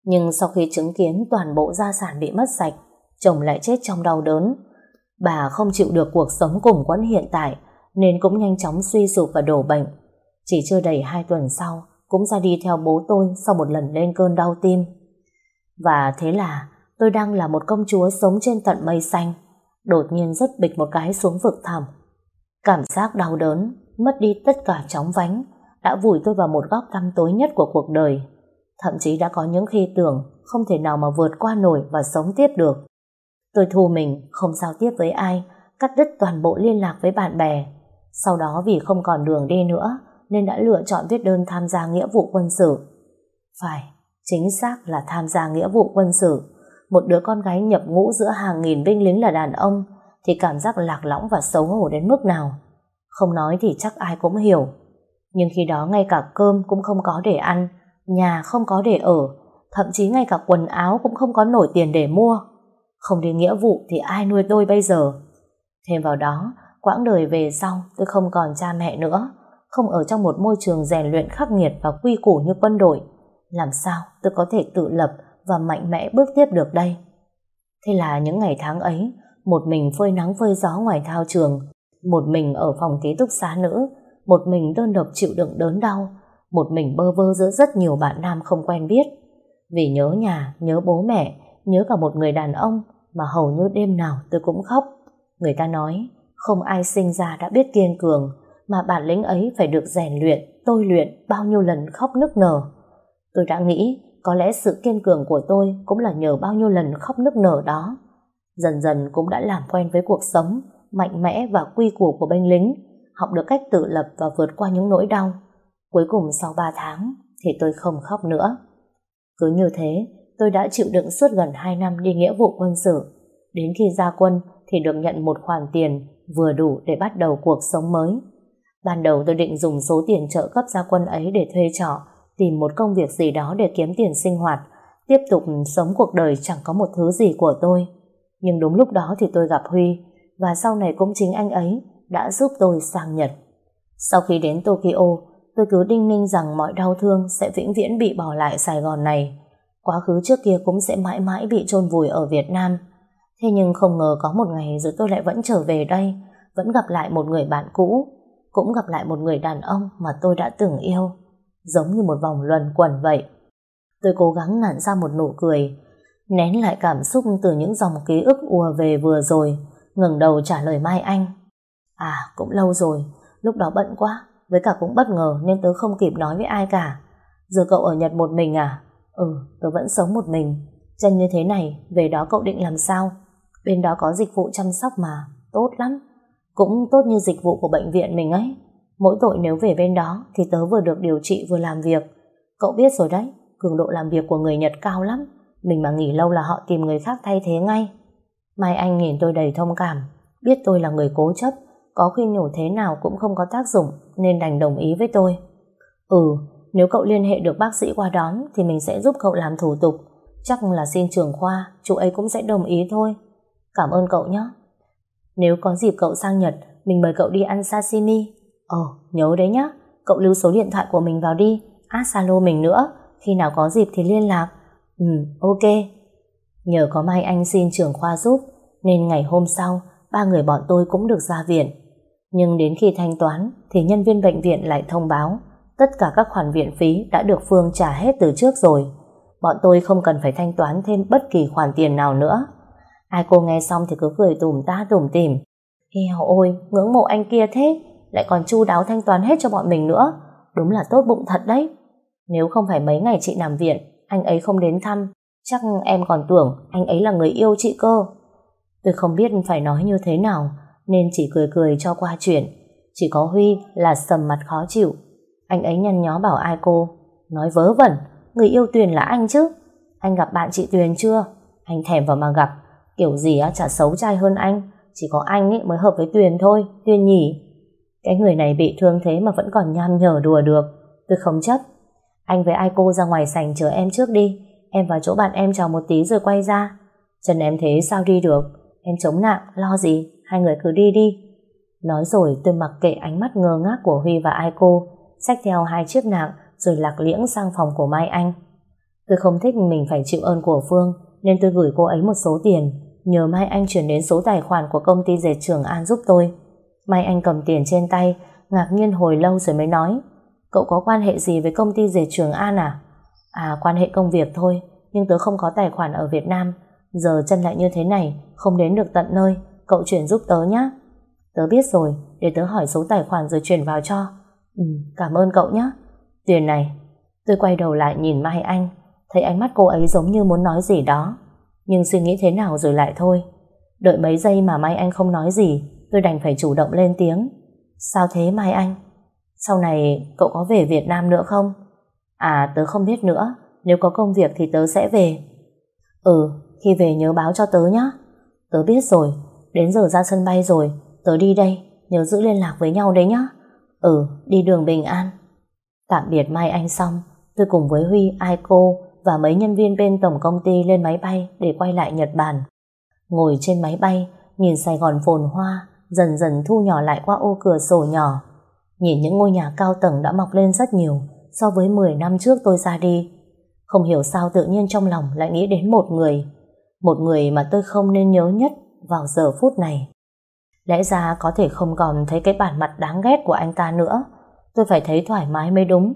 [SPEAKER 1] Nhưng sau khi chứng kiến toàn bộ gia sản bị mất sạch, chồng lại chết trong đau đớn. Bà không chịu được cuộc sống cùng quẫn hiện tại, nên cũng nhanh chóng suy sụp và đổ bệnh. Chỉ chưa đầy hai tuần sau, cũng ra đi theo bố tôi sau một lần lên cơn đau tim. Và thế là tôi đang là một công chúa sống trên tận mây xanh, đột nhiên rất bịch một cái xuống vực thẳm. Cảm giác đau đớn, mất đi tất cả chóng vánh, đã vùi tôi vào một góc tăm tối nhất của cuộc đời. Thậm chí đã có những khi tưởng không thể nào mà vượt qua nổi và sống tiếp được. Tôi thu mình, không giao tiếp với ai, cắt đứt toàn bộ liên lạc với bạn bè. Sau đó vì không còn đường đi nữa, nên đã lựa chọn viết đơn tham gia nghĩa vụ quân sự. Phải, chính xác là tham gia nghĩa vụ quân sự. Một đứa con gái nhập ngũ giữa hàng nghìn binh lính là đàn ông, thì cảm giác lạc lõng và xấu hổ đến mức nào. Không nói thì chắc ai cũng hiểu. Nhưng khi đó ngay cả cơm cũng không có để ăn, nhà không có để ở, thậm chí ngay cả quần áo cũng không có nổi tiền để mua. Không đi nghĩa vụ thì ai nuôi tôi bây giờ? Thêm vào đó, quãng đời về sau tôi không còn cha mẹ nữa, không ở trong một môi trường rèn luyện khắc nghiệt và quy củ như quân đội. Làm sao tôi có thể tự lập và mạnh mẽ bước tiếp được đây? Thế là những ngày tháng ấy, một mình phơi nắng phơi gió ngoài thao trường, một mình ở phòng ký túc xá nữ, một mình đơn độc chịu đựng đớn đau, một mình bơ vơ giữa rất nhiều bạn nam không quen biết. Vì nhớ nhà, nhớ bố mẹ, nhớ cả một người đàn ông mà hầu như đêm nào tôi cũng khóc. Người ta nói, không ai sinh ra đã biết kiên cường, mà bản lĩnh ấy phải được rèn luyện, tôi luyện bao nhiêu lần khóc nức nở. Tôi đã nghĩ, có lẽ sự kiên cường của tôi cũng là nhờ bao nhiêu lần khóc nức nở đó. Dần dần cũng đã làm quen với cuộc sống, mạnh mẽ và quy củ của binh lính, học được cách tự lập và vượt qua những nỗi đau. Cuối cùng sau 3 tháng thì tôi không khóc nữa. Cứ như thế, tôi đã chịu đựng suốt gần 2 năm đi nghĩa vụ quân sự. Đến khi ra quân thì được nhận một khoản tiền vừa đủ để bắt đầu cuộc sống mới. Ban đầu tôi định dùng số tiền trợ cấp gia quân ấy để thuê trọ, tìm một công việc gì đó để kiếm tiền sinh hoạt, tiếp tục sống cuộc đời chẳng có một thứ gì của tôi. Nhưng đúng lúc đó thì tôi gặp Huy, và sau này cũng chính anh ấy đã giúp tôi sang Nhật. Sau khi đến Tokyo, tôi cứ đinh ninh rằng mọi đau thương sẽ vĩnh viễn bị bỏ lại Sài Gòn này. Quá khứ trước kia cũng sẽ mãi mãi bị chôn vùi ở Việt Nam. Thế nhưng không ngờ có một ngày rồi tôi lại vẫn trở về đây, vẫn gặp lại một người bạn cũ, cũng gặp lại một người đàn ông mà tôi đã từng yêu. Giống như một vòng luẩn quẩn vậy. Tôi cố gắng nặn ra một nụ cười, nén lại cảm xúc từ những dòng ký ức ùa về vừa rồi, ngẩng đầu trả lời Mai Anh. À cũng lâu rồi Lúc đó bận quá Với cả cũng bất ngờ nên tớ không kịp nói với ai cả. Giờ cậu ở Nhật một mình à? Ừ tớ vẫn sống một mình. Chân như thế này Về đó cậu định làm sao? Bên đó có dịch vụ chăm sóc mà Tốt lắm. Cũng tốt như dịch vụ của bệnh viện mình ấy. Mỗi tội nếu về bên đó Thì tớ vừa được điều trị vừa làm việc. Cậu biết rồi đấy Cường độ làm việc của người Nhật cao lắm. Mình mà nghỉ lâu là họ tìm người khác thay thế ngay. Mai Anh nhìn tôi đầy thông cảm Biết tôi là người cố chấp Có khuyên nhủ thế nào cũng không có tác dụng Nên đành đồng ý với tôi. Ừ, nếu cậu liên hệ được bác sĩ qua đón Thì mình sẽ giúp cậu làm thủ tục. Chắc là xin trưởng khoa Chú ấy cũng sẽ đồng ý thôi. Cảm ơn cậu nhé. Nếu có dịp cậu sang Nhật Mình mời cậu đi ăn sashimi. Ờ, nhớ đấy nhá Cậu lưu số điện thoại của mình vào đi. Át Zalo mình nữa Khi nào có dịp thì liên lạc. Ừ, ok. Nhờ có Mai Anh xin trưởng khoa giúp Nên ngày hôm sau Ba người bọn tôi cũng được ra viện. Nhưng đến khi thanh toán Thì nhân viên bệnh viện lại thông báo Tất cả các khoản viện phí đã được Phương trả hết từ trước rồi. Bọn tôi không cần phải thanh toán thêm bất kỳ khoản tiền nào nữa. Ai cô nghe xong thì cứ cười tủm ta tùm tìm. Hèo ôi, ngưỡng mộ anh kia thế Lại còn chu đáo thanh toán hết cho bọn mình nữa. Đúng là tốt bụng thật đấy. Nếu không phải mấy ngày chị nằm viện anh ấy không đến thăm. Chắc em còn tưởng anh ấy là người yêu chị cơ. Tôi không biết phải nói như thế nào, Nên chỉ cười cười cho qua chuyện. Chỉ có Huy là sầm mặt khó chịu. Anh ấy nhăn nhó bảo ai cô? Nói vớ vẩn, Người yêu Tuyền là anh chứ. Anh gặp bạn chị Tuyền chưa? Anh thèm vào mà gặp. Kiểu gì á, chả xấu trai hơn anh. Chỉ có anh ấy mới hợp với Tuyền thôi, Tuyền nhỉ? Cái người này bị thương thế mà vẫn còn nham nhở đùa được. Tôi không chấp. Anh với ai cô ra ngoài sảnh chờ em trước đi. Em vào chỗ bạn em chào một tí rồi quay ra. Chân em thế sao đi được? Em chống nặng, lo gì? Hai người cứ đi đi. Nói rồi tôi mặc kệ ánh mắt ngơ ngác của Huy và ai cô Xách theo hai chiếc nặng Rồi lạc liễng sang phòng của Mai Anh. Tôi không thích mình phải chịu ơn của Phương Nên tôi gửi cô ấy một số tiền Nhờ Mai Anh chuyển đến số tài khoản Của công ty dệt Trường An giúp tôi. Mai Anh cầm tiền trên tay Ngạc nhiên hồi lâu rồi mới nói Cậu có quan hệ gì với công ty dệt Trường An à? À quan hệ công việc thôi, Nhưng tớ không có tài khoản ở Việt Nam. Giờ chân lại như thế này, Không đến được tận nơi. Cậu chuyển giúp tớ nhé Tớ biết rồi, Để tớ hỏi số tài khoản rồi chuyển vào cho. Ừ cảm ơn cậu nhé Tiền này. Tôi quay đầu lại nhìn Mai Anh. Thấy ánh mắt cô ấy giống như muốn nói gì đó. Nhưng suy nghĩ thế nào rồi lại thôi. Đợi mấy giây mà Mai Anh không nói gì, Tôi đành phải chủ động lên tiếng. Sao thế Mai Anh? Sau này cậu có về Việt Nam nữa không? À tớ không biết nữa. Nếu có công việc thì tớ sẽ về. Ừ khi về nhớ báo cho tớ nhé Tớ biết rồi. Đến giờ ra sân bay rồi. Tớ đi đây. Nhớ giữ liên lạc với nhau đấy nhá. Ừ đi đường bình an. Tạm biệt Mai Anh xong. Tôi cùng với Huy, Ai cô Và mấy nhân viên bên tổng công ty lên máy bay Để quay lại Nhật Bản. Ngồi trên máy bay Nhìn Sài Gòn phồn hoa Dần dần thu nhỏ lại qua ô cửa sổ nhỏ. Nhìn những ngôi nhà cao tầng đã mọc lên rất nhiều so với 10 năm trước tôi ra đi. Không hiểu sao tự nhiên trong lòng lại nghĩ đến một người, một người mà tôi không nên nhớ nhất vào giờ phút này. Lẽ ra có thể không còn thấy cái bản mặt đáng ghét của anh ta nữa, tôi phải thấy thoải mái mới đúng.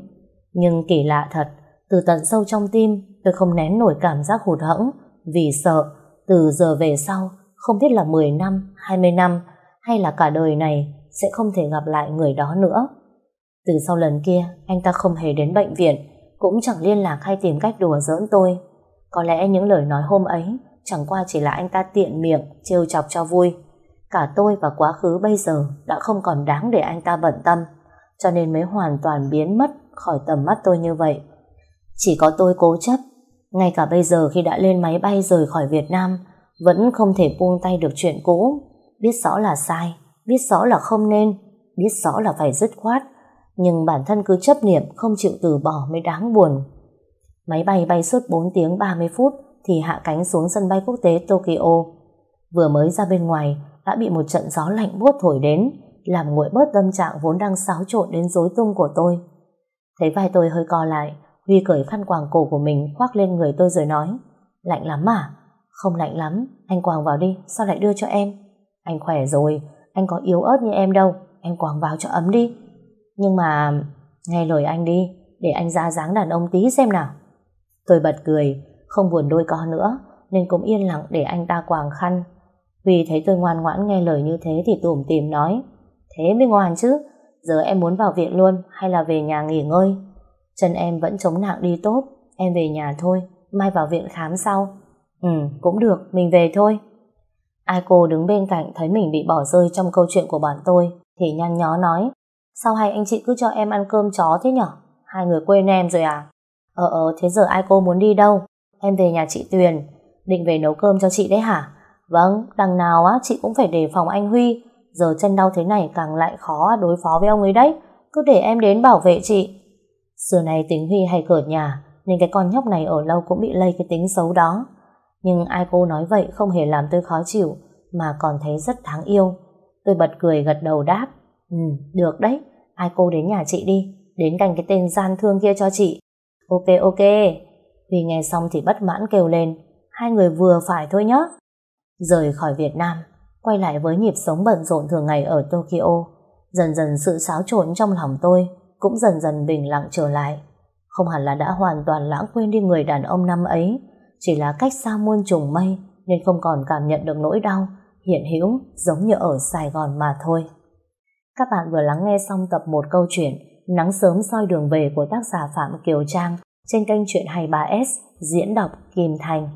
[SPEAKER 1] Nhưng kỳ lạ thật, từ tận sâu trong tim tôi không nén nổi cảm giác hụt hẫng vì sợ từ giờ về sau không biết là 10 năm, 20 năm hay là cả đời này sẽ không thể gặp lại người đó nữa. Từ sau lần kia, anh ta không hề đến bệnh viện, cũng chẳng liên lạc hay tìm cách đùa giỡn tôi. Có lẽ những lời nói hôm ấy chẳng qua chỉ là anh ta tiện miệng, trêu chọc cho vui. Cả tôi và quá khứ bây giờ đã không còn đáng để anh ta bận tâm, cho nên mới hoàn toàn biến mất khỏi tầm mắt tôi như vậy. Chỉ có tôi cố chấp, ngay cả bây giờ khi đã lên máy bay rời khỏi Việt Nam, vẫn không thể buông tay được chuyện cũ. Biết rõ là sai, biết rõ là không nên, biết rõ là phải dứt khoát, nhưng bản thân cứ chấp niệm không chịu từ bỏ mới đáng buồn. Máy bay bay suốt 4 tiếng 30 phút thì hạ cánh xuống sân bay quốc tế Tokyo. Vừa mới ra bên ngoài đã bị một trận gió lạnh buốt thổi đến làm nguội bớt tâm trạng vốn đang xáo trộn đến rối tung của tôi. Thấy vai tôi hơi co lại Huy cởi khăn quàng cổ của mình khoác lên người tôi rồi nói Lạnh lắm à? Không lạnh lắm, anh quàng vào đi, sao lại đưa cho em? Anh khỏe rồi, anh có yếu ớt như em đâu, em quàng vào cho ấm đi. Nhưng mà nghe lời anh đi Để anh ra dáng đàn ông tí xem nào Tôi bật cười Không buồn đôi co nữa Nên cũng yên lặng để anh ta quàng khăn Vì thấy tôi ngoan ngoãn nghe lời như thế Thì tủm tìm nói Thế mới ngoan chứ. Giờ em muốn vào viện luôn hay là về nhà nghỉ ngơi? Chân em vẫn chống nặng đi tốt. Em về nhà thôi. Mai vào viện khám sau. Ừ, cũng được. Mình về thôi. Ai cô đứng bên cạnh thấy mình bị bỏ rơi trong câu chuyện của bọn tôi thì nhăn nhó nói Sao hai anh chị cứ cho em ăn cơm chó thế nhở? Hai người quên em rồi à? Ờ ờ, thế giờ ai cô muốn đi đâu? Em về nhà chị Tuyền, định về nấu cơm cho chị đấy hả? Vâng, đằng nào á chị cũng phải đề phòng anh Huy, giờ chân đau thế này càng lại khó đối phó với ông ấy đấy, cứ để em đến bảo vệ chị. Xưa này tính Huy hay cợt nhà, nên cái con nhóc này ở lâu cũng bị lây cái tính xấu đó. Nhưng ai cô nói vậy không hề làm tôi khó chịu, mà còn thấy rất đáng yêu. Tôi bật cười gật đầu đáp, ừ, được đấy, ai cô đến nhà chị đi, đến cành cái tên gian thương kia cho chị. Ok ok, Huy nghe xong thì bất mãn kêu lên, hai người vừa phải thôi nhé. Rời khỏi Việt Nam, quay lại với nhịp sống bận rộn thường ngày ở Tokyo, dần dần sự xáo trộn trong lòng tôi cũng dần dần bình lặng trở lại. Không hẳn là đã hoàn toàn lãng quên đi người đàn ông năm ấy, chỉ là cách xa muôn trùng mây, nên không còn cảm nhận được nỗi đau, hiện hữu, giống như ở Sài Gòn mà thôi. Các bạn vừa lắng nghe xong tập 1 câu chuyện, Nắng sớm soi đường về của tác giả Phạm Kiều Trang trên kênh Chuyện 23S diễn đọc Kim Thành.